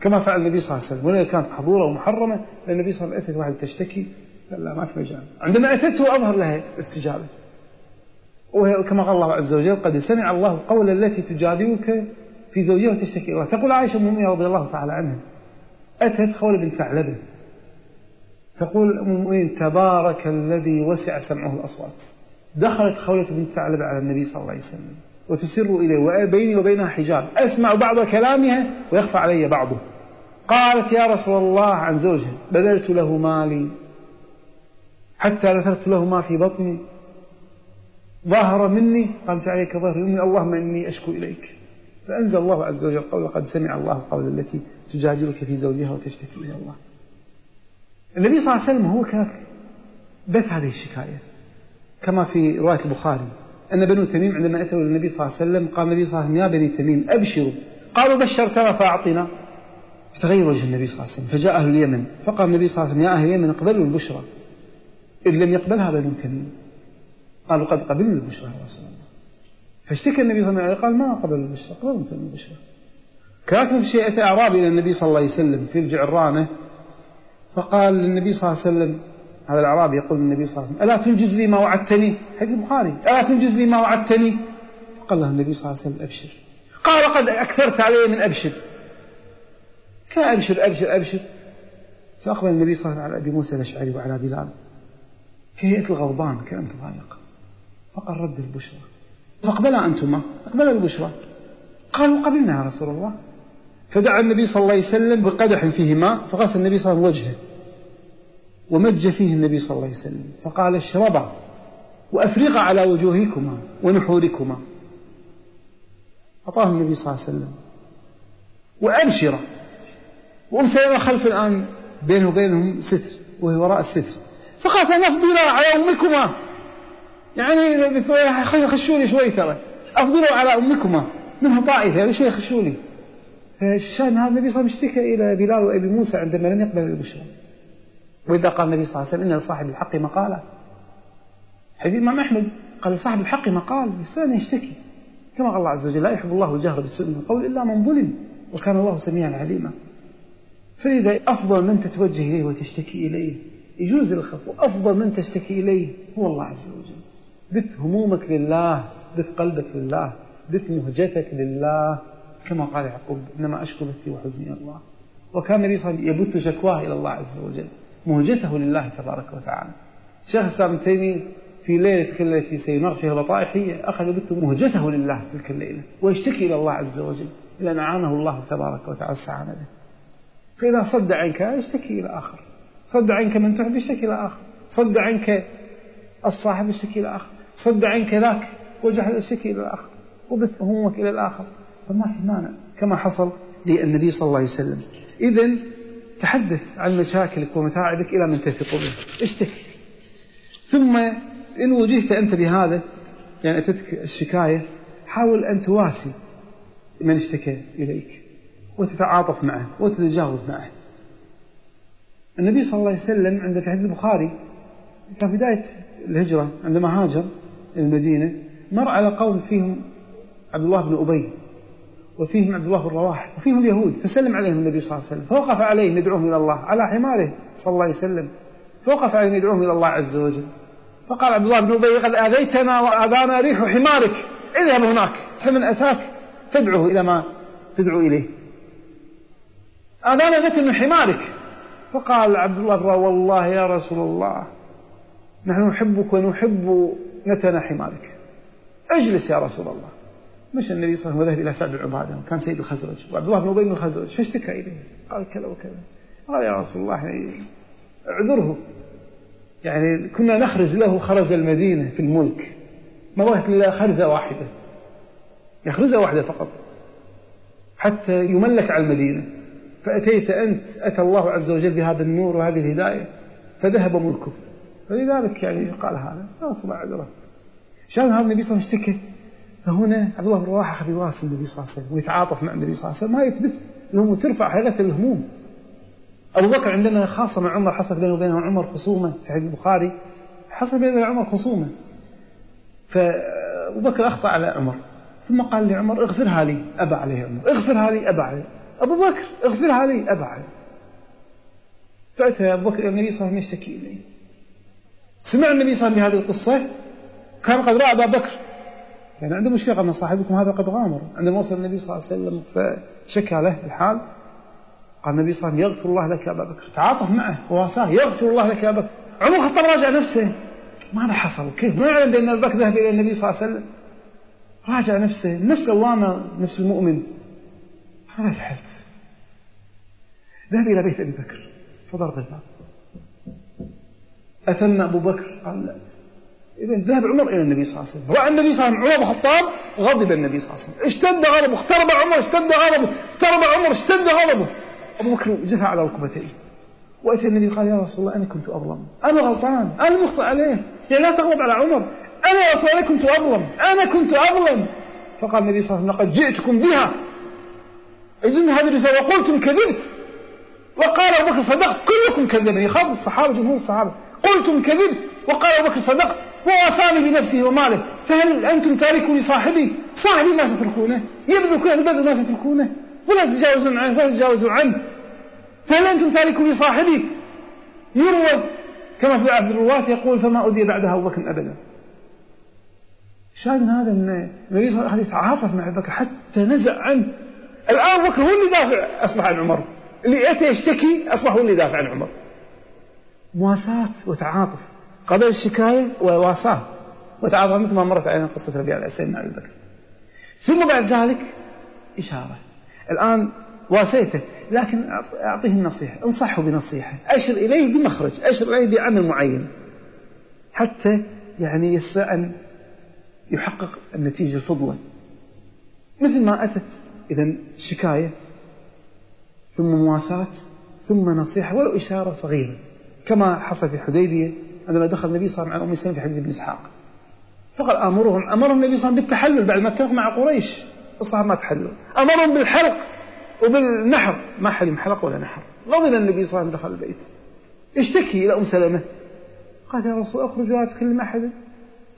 كما فعل النبي صلى الله عليه وسلم. ولا كانت محظورة ومحرمة النبي صلى الله عليه وسلم أتت واحد تشتكي. لا ما في مجال. عندما أتته أظهر لها استجابة وكما قال الله عز وجل قد سمع الله قول التي تجادلك في زوجها وتشتكي تقول عائشة أم رضي الله تعالى عنها أتت خولة بنت ثعلبة. تقول أم المؤمنين تبارك الذي وسع سمعه الأصوات. دخلت خولة بنت ثعلبة على النبي صلى الله عليه وسلم. وتسر إليه وبيني وبينها حجاب. أسمع بعض كلامها ويخفى علي بعضه. قالت يا رسول الله عن زوجها بذلت له مالي حتى نثرت له ما في بطني. ظاهر مني قالت عليك ظهر مني اللهم إني أشكو إليك. فأنزل الله عز وجل قول قد سمع الله قول التي تجادلك في زوجها وتشتكي إلى الله. النبي صلى الله عليه وسلم هو كان بث هذه الشكاية. كما في رواية البخاري أن بنو تميم عندما أتوا النبي صلى الله عليه وسلم قال النبي صلى الله عليه وسلم يا بني تميم أبشروا. قالوا بشرتنا فأعطنا. فتغير وجه النبي صلى الله عليه وسلم فجاء أهل اليمن فقال النبي صلى الله عليه وسلم يا أهل اليمن اقبلوا البشرى. إذ لم يقبلها بنو تميم. قالوا قد قبلنا البشرى يا رسول الله. فاشتكى النبي صلى الله عليه وسلم قال ما قبل البشرى قبلوا البشرى شيء أتى أعرابي إلى النبي صلى الله عليه وسلم في الجعرانة فقال للنبي صلى الله عليه وسلم هذا الأعرابي يقول للنبي صلى الله عليه وسلم ألا تنجز لي ما وعدتني؟ حديث البخاري ألا تنجز لي ما وعدتني؟ قال له النبي صلى الله عليه وسلم أبشر. قال قد أكثرت علي من أبشر. كأبشر أبشر أبشر فأقبل النبي صلى الله عليه وسلم على أبي موسى الأشعري وعلى بلال. كهيئة الغضبان؟ كأن تضايق فقال رد البشرى. فاقبلا أنتما؟ اقبلا البشرى. قالوا قبلنا يا رسول الله. فدعا النبي صلى الله عليه وسلم بقدح فيه ماء فغسل النبي صلى الله عليه وسلم وجهه ومج فيه النبي صلى الله عليه وسلم. فقال اشربا وأفرغا على وجوهكما ونحوركما. أعطاه النبي صلى الله عليه وسلم. وأبشرا. وأم سلمة خلف الآن بينه وبينهم ستر وهي وراء الستر. فقالت أنا على أمكما. يعني خشوني شوي ترى. أفضلوا على أمكما. منها طائفة. شوي خشوني فالشان هذا النبي صلى الله عليه وسلم اشتكى إلى بلال وأبي موسى عندما لم يقبل البشرى. وإذا قال النبي صلى الله عليه وسلم إن لصاحب الحق مقالة حديث الإمام أحمد قال لصاحب الحق مقال. يستطيع يشتكي. كما قال الله عز وجل لا يحب الله الجهر بالسوء من القول إلا من ظلم. وكان الله سميعا عليما. فلذا أفضل من تتوجه إليه وتشتكي إليه يجوز الخف وأفضل من تشتكي إليه هو الله عز وجل. بث همومك لله بث قلبك لله بث مهجتك لله. كما قال يعقوب إنما أشكو بثي وحزني الله. وكان النبي صلى الله عليه وسلم يبث شكواه إلى الله عز وجل. مهجته لله تبارك وتعالى. شيخ الإسلام ابن تيمية في ليلة التي سينار فيها بطائحه أخذ بث مهجته لله تلك الليلة ويشتكي إلى الله عز وجل إلى أن أعانه الله تبارك وتعالى استعان به. فإذا صد عنك يشتكي إلى آخر. صد عنك من تحب يشتكي إلى آخر. صد عنك الصاحب يشتكي إلى آخر. صد عنك ذاك وجح يشتكي إلى الآخر وبث همومك إلى الآخر. فما في مانع كما حصل للنبي صلى الله عليه وسلم. إذا تحدث عن مشاكلك ومتاعبك إلى من تثق به اشتكي. ثم إن وجهت أنت بهذا يعني أتتك الشكاية حاول أن تواسي من اشتكى إليك وتتعاطف معه وتتجاوز معه. النبي صلى الله عليه وسلم عند في حديث البخاري كان بداية الهجرة عندما هاجر المدينة مر على قوم فيهم عبد الله بن أبي وفيهم عبد الله بن رواح وفيهم اليهود فسلم عليهم النبي صلى الله عليه وسلم فوقف عليهم يدعوهم إلى الله على حماره صلى الله عليه وسلم فوقف عليهم يدعوهم إلى الله عز وجل. فقال عبد الله بن أبي قد آذيتنا وآذانا ريح حمارك اذهب هناك فمن أتاك فادعه إلى ما تدعو إليه. آذانا ذات من حمارك. فقال عبد الله والله يا رسول الله نحن نحبك ونحب نتن حمارك. اجلس يا رسول الله. مشى النبي صلى الله عليه وسلم وذهب إلى سعد بن عبادة وكان سيد الخزرج وعبد الله بن أبي بن الخزرج فاشتكى إليه؟ قال كذا وكذا. قال يا رسول الله يعني اعذره. يعني كنا نخرج له خرز المدينة في الملك. ما بغيت إلا خرزة واحدة. يخرزة واحدة فقط. حتى يملك على المدينة. فأتيت أنت أتى الله عز وجل بهذا النور وهذه الهداية فذهب ملكه. فلذلك يعني قال هذا لا عذره شان هذا النبي صلى الله عليه وسلم اشتكى فهنا عبد الله بن رواحة أخذ يواصل النبي صلى الله عليه وسلم ويتعاطف مع النبي صلى الله عليه وسلم. ما يثبت الهموم وترفع حيرة الهموم. أبو بكر عندنا خاصة مع عمر حصل بينه وبين عمر خصومة في حديث البخاري. حصل بينه عمر خصومة. فأبو بكر أخطأ على عمر. ثم قال لعمر اغفرها لي أبى عليه عمر. اغفرها لي أبى عليه. أبو بكر اغفرها لي أبى عليه. فأتى أبو بكر النبي صلى الله عليه وسلم يشتكي إليه. سمع النبي صلى الله عليه وسلم بهذه القصة؟ كان قد رأى أبا بكر. يعني عنده مشكلة أن صاحبكم هذا قد غامر. عندما وصل النبي صلى الله عليه وسلم فشكى له الحال قال النبي صلى الله عليه وسلم يغفر الله لك يا أبا بكر. تعاطف معه وواساه يغفر الله لك يا أبا بكر. عمر الخطاب راجع نفسه. ماذا حصل؟ كيف؟ ما يعلم بأن أبا بكر ذهب إلى النبي صلى الله عليه وسلم. راجع نفسه. نفس اللامة نفس المؤمن. هذا الحد ذهب إلى بيت أبي بكر. فضرب الباب أثنى أبو بكر؟ قال لا. إذا ذهب عمر إلى النبي صلى الله عليه وسلم. رأى النبي صلى الله عليه وسلم عمر بن الخطاب غضب النبي صلى الله عليه وسلم. اشتد غضبه اقترب عمر اشتد غضبه اقترب عمر اشتد غضبه. أبو بكر جثى على ركبتيه. وأتى النبي قال يا رسول الله أنا كنت أظلم. أنا غلطان. أنا المخطئ عليه. يعني لا تغضب على عمر. أنا يا رسول الله كنت أظلم. أنا كنت أظلم. فقال النبي صلى الله عليه وسلم لقد جئتكم بها. إذن هذه الرسالة وقلتم كذبت. وقال أبو بكر صدقت. كلكم كذبني. يخاف الصحابة جمهور الصحابة. قلتم كذبت وقال أبو بكر صدقت ووافاني بنفسه وماله. فهل أنتم تاركوا لصاحبي؟ صاحبي ما تتركونه. يبذل كل البذل ما تتركونه. ولا تتجاوزون عنه ولا تتجاوزوا عنه. فهل أنتم تاركوا لصاحبي؟ يروى كما في عبد الرواة يقول فما أذي بعدها أبو بكر أبدا. شاهد هذا أن النبي صلى الله عليه وسلم يتعاطف مع أبو بكر حتى نزع عنه. الآن أبو بكر هو اللي دافع أصبح عن عمر. اللي أتى يشتكي أصبح هو اللي دافع عن عمر. مواساة وتعاطف. قبل الشكاية وواساة وتعاطف. مثل ما مرت علينا قصة ربيع مع أبي بكر. ثم بعد ذلك إشارة. الآن واسيته. لكن أعطيه النصيحة. انصحه بنصيحة. أشر إليه بمخرج. أشر إليه بعمل معين. حتى يعني يستطيع أن يحقق النتيجة الفضلة مثل ما أتت إذا شكاية ثم مواساة ثم نصيحة ولو إشارة صغيرة. كما حصل في حديبية عندما دخل النبي صلى الله عليه وسلم مع أم سلمة في حديث ابن إسحاق. فقال أمرهم أمرهم النبي صلى الله عليه وسلم بالتحلل بعد ما اتفق مع قريش. الصحابة ما تحلوا أمرهم بالحلق وبالنحر. ما حد حلق ولا نحر. غضب النبي صلى الله عليه وسلم دخل البيت. اشتكي إلى أم سلمة. قال يا رسول أخرج ولا تكلم أحدا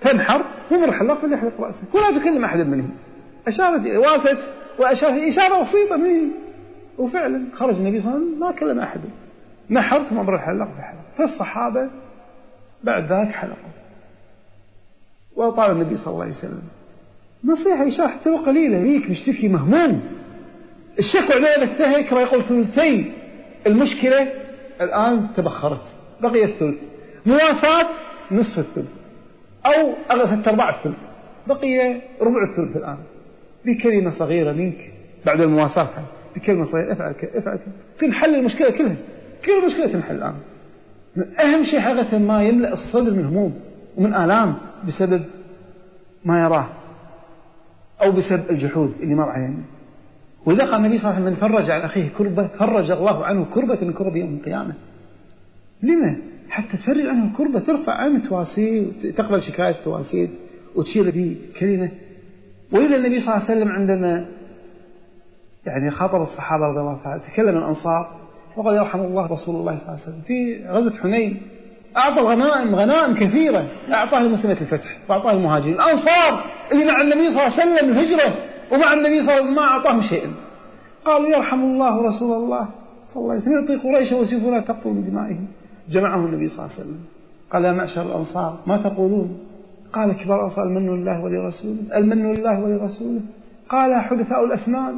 تنحر. ومر الحلاق فليحلق رأسه. ولا تكلم أحدا منهم. أشارت واست وأشارت إشارة بسيطة منه وفعلا خرج النبي صلى الله عليه وسلم ما كلم أحدا نحر ثم مر الحلاق بحلق. فالصحابة بعد ذلك حلقوا. وطال النبي صلى الله عليه وسلم. نصيحة إشارة حتى قليلة؟ ليك مشتكي مهموم الشكوى لا ينتهي كما يقول ثلثي. المشكلة الآن تبخرت. بقي الثلث. مواساة نصف الثلث. أو ثلاثة أرباع الثلث. بقي ربع الثلث الآن. بكلمة صغيرة منك. بعد المواساة. بكلمة صغيرة. افعل كذا افعل كذا تنحل المشكلة كلها. كل المشكلة تنحل الآن. أهم شيء حقيقة ما يملأ الصدر من هموم ومن آلام بسبب ما يراه أو بسبب الجحود اللي مر عليه. ولذا قال النبي صلى الله عليه وسلم من فرج عن أخيه كربة فرج الله عنه كربة من كرب يوم القيامة. لما؟ حتى تفرج عنه الكربة ترفع عنه تواسيه تقبل شكاية تواسيه وتشير به كلمة. وإذا النبي صلى الله عليه وسلم عندما يعني خاطب الصحابة رضي الله تعالى تكلم الأنصار وقال يرحم الله رسول الله صلى الله عليه وسلم. في غزوة حنين أعطى الغنائم غنائم كثيرة. أعطاها لمسلمة الفتح وأعطاها المهاجرين الأنصار اللي مع النبي صلى الله عليه وسلم الهجرة ومع النبي صلى الله عليه وسلم ما أعطاهم شيئا. قالوا يرحم الله رسول الله صلى الله عليه وسلم. يعطي قريش وسيفنا تقتل بدمائهم. جمعه النبي صلى الله عليه وسلم. قال يا معشر الأنصار ما تقولون؟ قال كبار الأنصار المن لله ولرسوله. المن لله ولرسوله. قال حدثاء الأسنان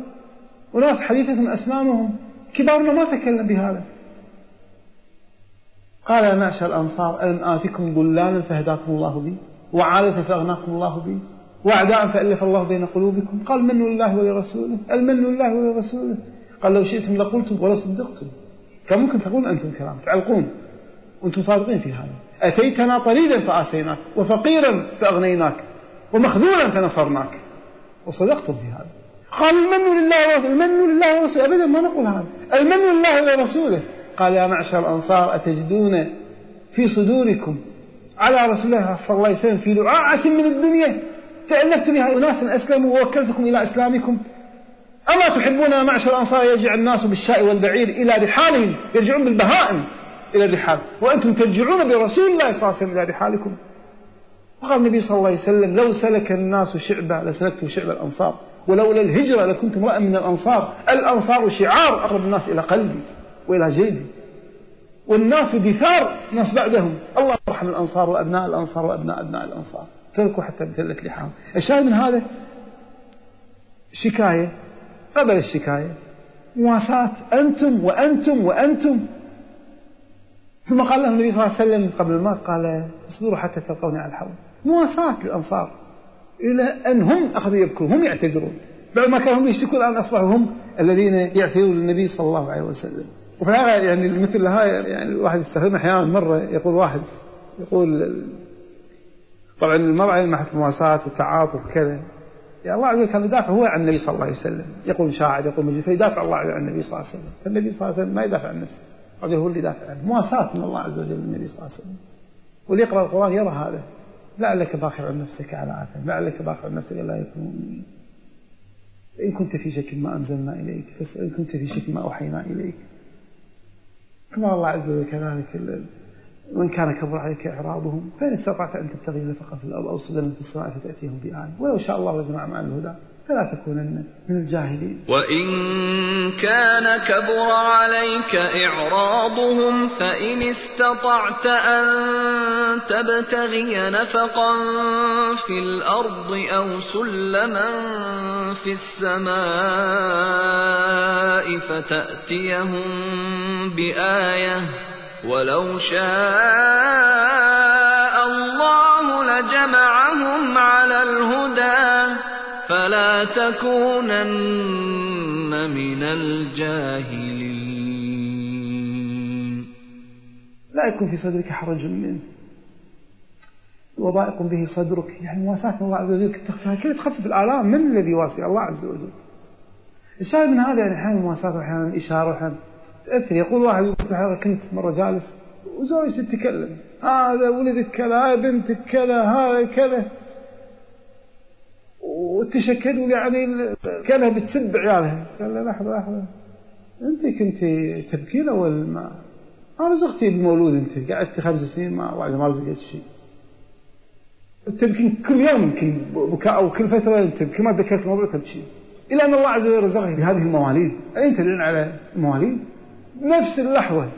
وناس حديثة أسنانهم كبارنا ما تكلم بهذا. قال يا معشر الأنصار ألم آتكم ضلالا فهداكم الله بي؟ وعالة فأغناكم الله بي؟ وأعداء فألف الله بين قلوبكم؟ قال من لله ولرسوله. المن لله ولرسوله. قال لو شئتم لقلتم ولا صدقتم. كان ممكن تقولون أنتم كلام تعلقون. وأنتم صادقين في هذا. أتيتنا طريدا فآسيناك وفقيرا فأغنيناك ومخذولا فنصرناك. وصدقتم في هذا. قال المن لله ورسوله؟ المن لله ورسوله؟ أبدا ما نقول هذا. المن لله ورسوله؟ قال يا معشر الأنصار أتجدون في صدوركم على رسول الله صلى الله عليه وسلم في لعاعة من الدنيا؟ تألفت بها أناسا أسلموا ووكلتكم إلى إسلامكم. أما تحبون يا معشر الأنصار؟ يرجع الناس بالشاء والبعير إلى رحالهم يرجعون بالبهائم إلى الرحال. وأنتم ترجعون برسول الله صلى الله عليه وسلم إلى رحالكم. وقال النبي صلى الله عليه وسلم لو سلك الناس شعبة لسلكت شعب الأنصار. ولولا الهجرة لكنت امرأ من الأنصار. الأنصار شعار أقرب الناس إلى قلبي وإلى جلدي والناس دثار ناس بعدهم. الله يرحم الأنصار وأبناء الأنصار وأبناء أبناء الأنصار. تركوا حتى بثلة لحاهم. الشاهد من هذا شكاية قبل الشكاية. مواساة أنتم وأنتم وأنتم. ثم قال لهم النبي صلى الله عليه وسلم قبل الموت قال اصبروا حتى تلقوني على الحوض. مواساة للأنصار. إلى أن هم أخذوا يبكون هم يعتذرون. بعد ما كانوا هم يشتكوا الآن أصبحوا هم الذين يعتذرون للنبي صلى الله عليه وسلم. وفي يعني مثل هاي يعني الواحد يستخدمها أحيانا مرة يقول واحد يقول طبعا المرأة مع مواساة وتعاطف وكذا. يا الله عز وجل كان يدافع هو عن النبي صلى الله عليه وسلم. يقول شاعر يقول مجد فيدافع الله عن النبي صلى الله عليه وسلم. فالنبي صلى الله عليه وسلم ما يدافع عن نفسه. هذا هو اللي يدافع عنه مواساة من الله عز وجل للنبي صلى الله عليه وسلم. واللي يقرأ القرآن يرى هذا. لعلك باخع نفسك على آثام لعلك باخع نفسك لا يكون إن كنت في شك ما أنزلنا إليك فاسأل إن كنت في شك ما أوحينا إليك. كما الله عز وجل كذلك وإن كان كبر عليك إعراضهم فإن استطعت أن تبتغي نفقا في الأرض أو سلما في السماء فتأتيهم بآية ولو شاء الله لجمع مع الهدى. فلا تكونن من الجاهلين. وإن كان كبر عليك إعراضهم فإن استطعت أن تبتغي نفقا في الأرض أو سلما في السماء فتأتيهم بآية ولو شاء الله لجمعهم تكونن من الجاهلين. لا يكون في صدرك حرج منه. وضائق به صدرك. يعني مواساة الله عز وجل. كيف تخفف الآلام؟ من الذي يواسي الله عز وجل؟ الشاهد من هذا يعني أحيانا مواساة وأحيانا إشارة وأحيانا تأثر يقول واحد كنت مرة جالس وزوجتي تتكلم هذا ولدك كذا هاي بنتك كذا هذا كذا. وتشكلوا يعني كانها بتسب عيالها. قال له لحظة لحظة. أنت كنت تبكين أول ما. أنا رزقتي بمولود أنت. قعدت خمس سنين ما واحدة ما رزقت شيء. تبكي كل يوم يمكن بكاء أو كل فترة تبكي ما تذكرت الموضوع تبكي إلى أن الله عز وجل رزقك بهذه المواليد. أنت تدرون على المواليد؟ نفس اللحظة.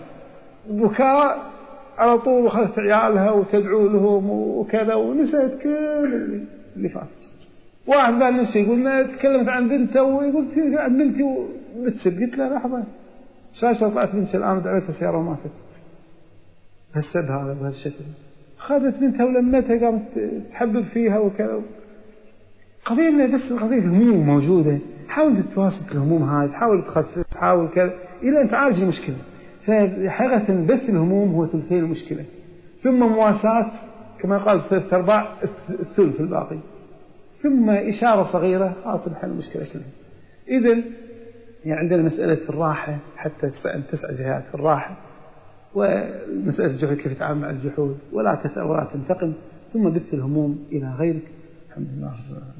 بكاء على طول وخذت عيالها وتدعو لهم وكذا ونسيت كل اللي فات. واحد بعد نفسه يقول ما تكلمت عن بنته ويقول عن بنتي وبتسب. قلت له لحظة شاشة طلعت بنتي الآن ودعيتها سيارة وماتت هالسب هذا بهالشكل. خذت بنتها ولمتها قامت تحبب فيها وكذا. قضية إن بس قضية الهموم موجودة. حاول تتواصل الهموم هذه تحاول تخفف تحاول كذا إلى أن تعالج المشكلة فحقيقة بس الهموم هو ثلثين المشكلة. ثم مواساة كما قال ثلاث أرباع الثلث الباقي. ثم إشارة صغيرة حاصل حل المشكلة كلها إذا يعني عندنا مسألة الراحة حتى تسعى جهات الراحة ومسألة الجحود كيف تتعامل مع الجحود ولا تسأل ولا تنتقم ثم بث الهموم إلى غيرك. الحمد لله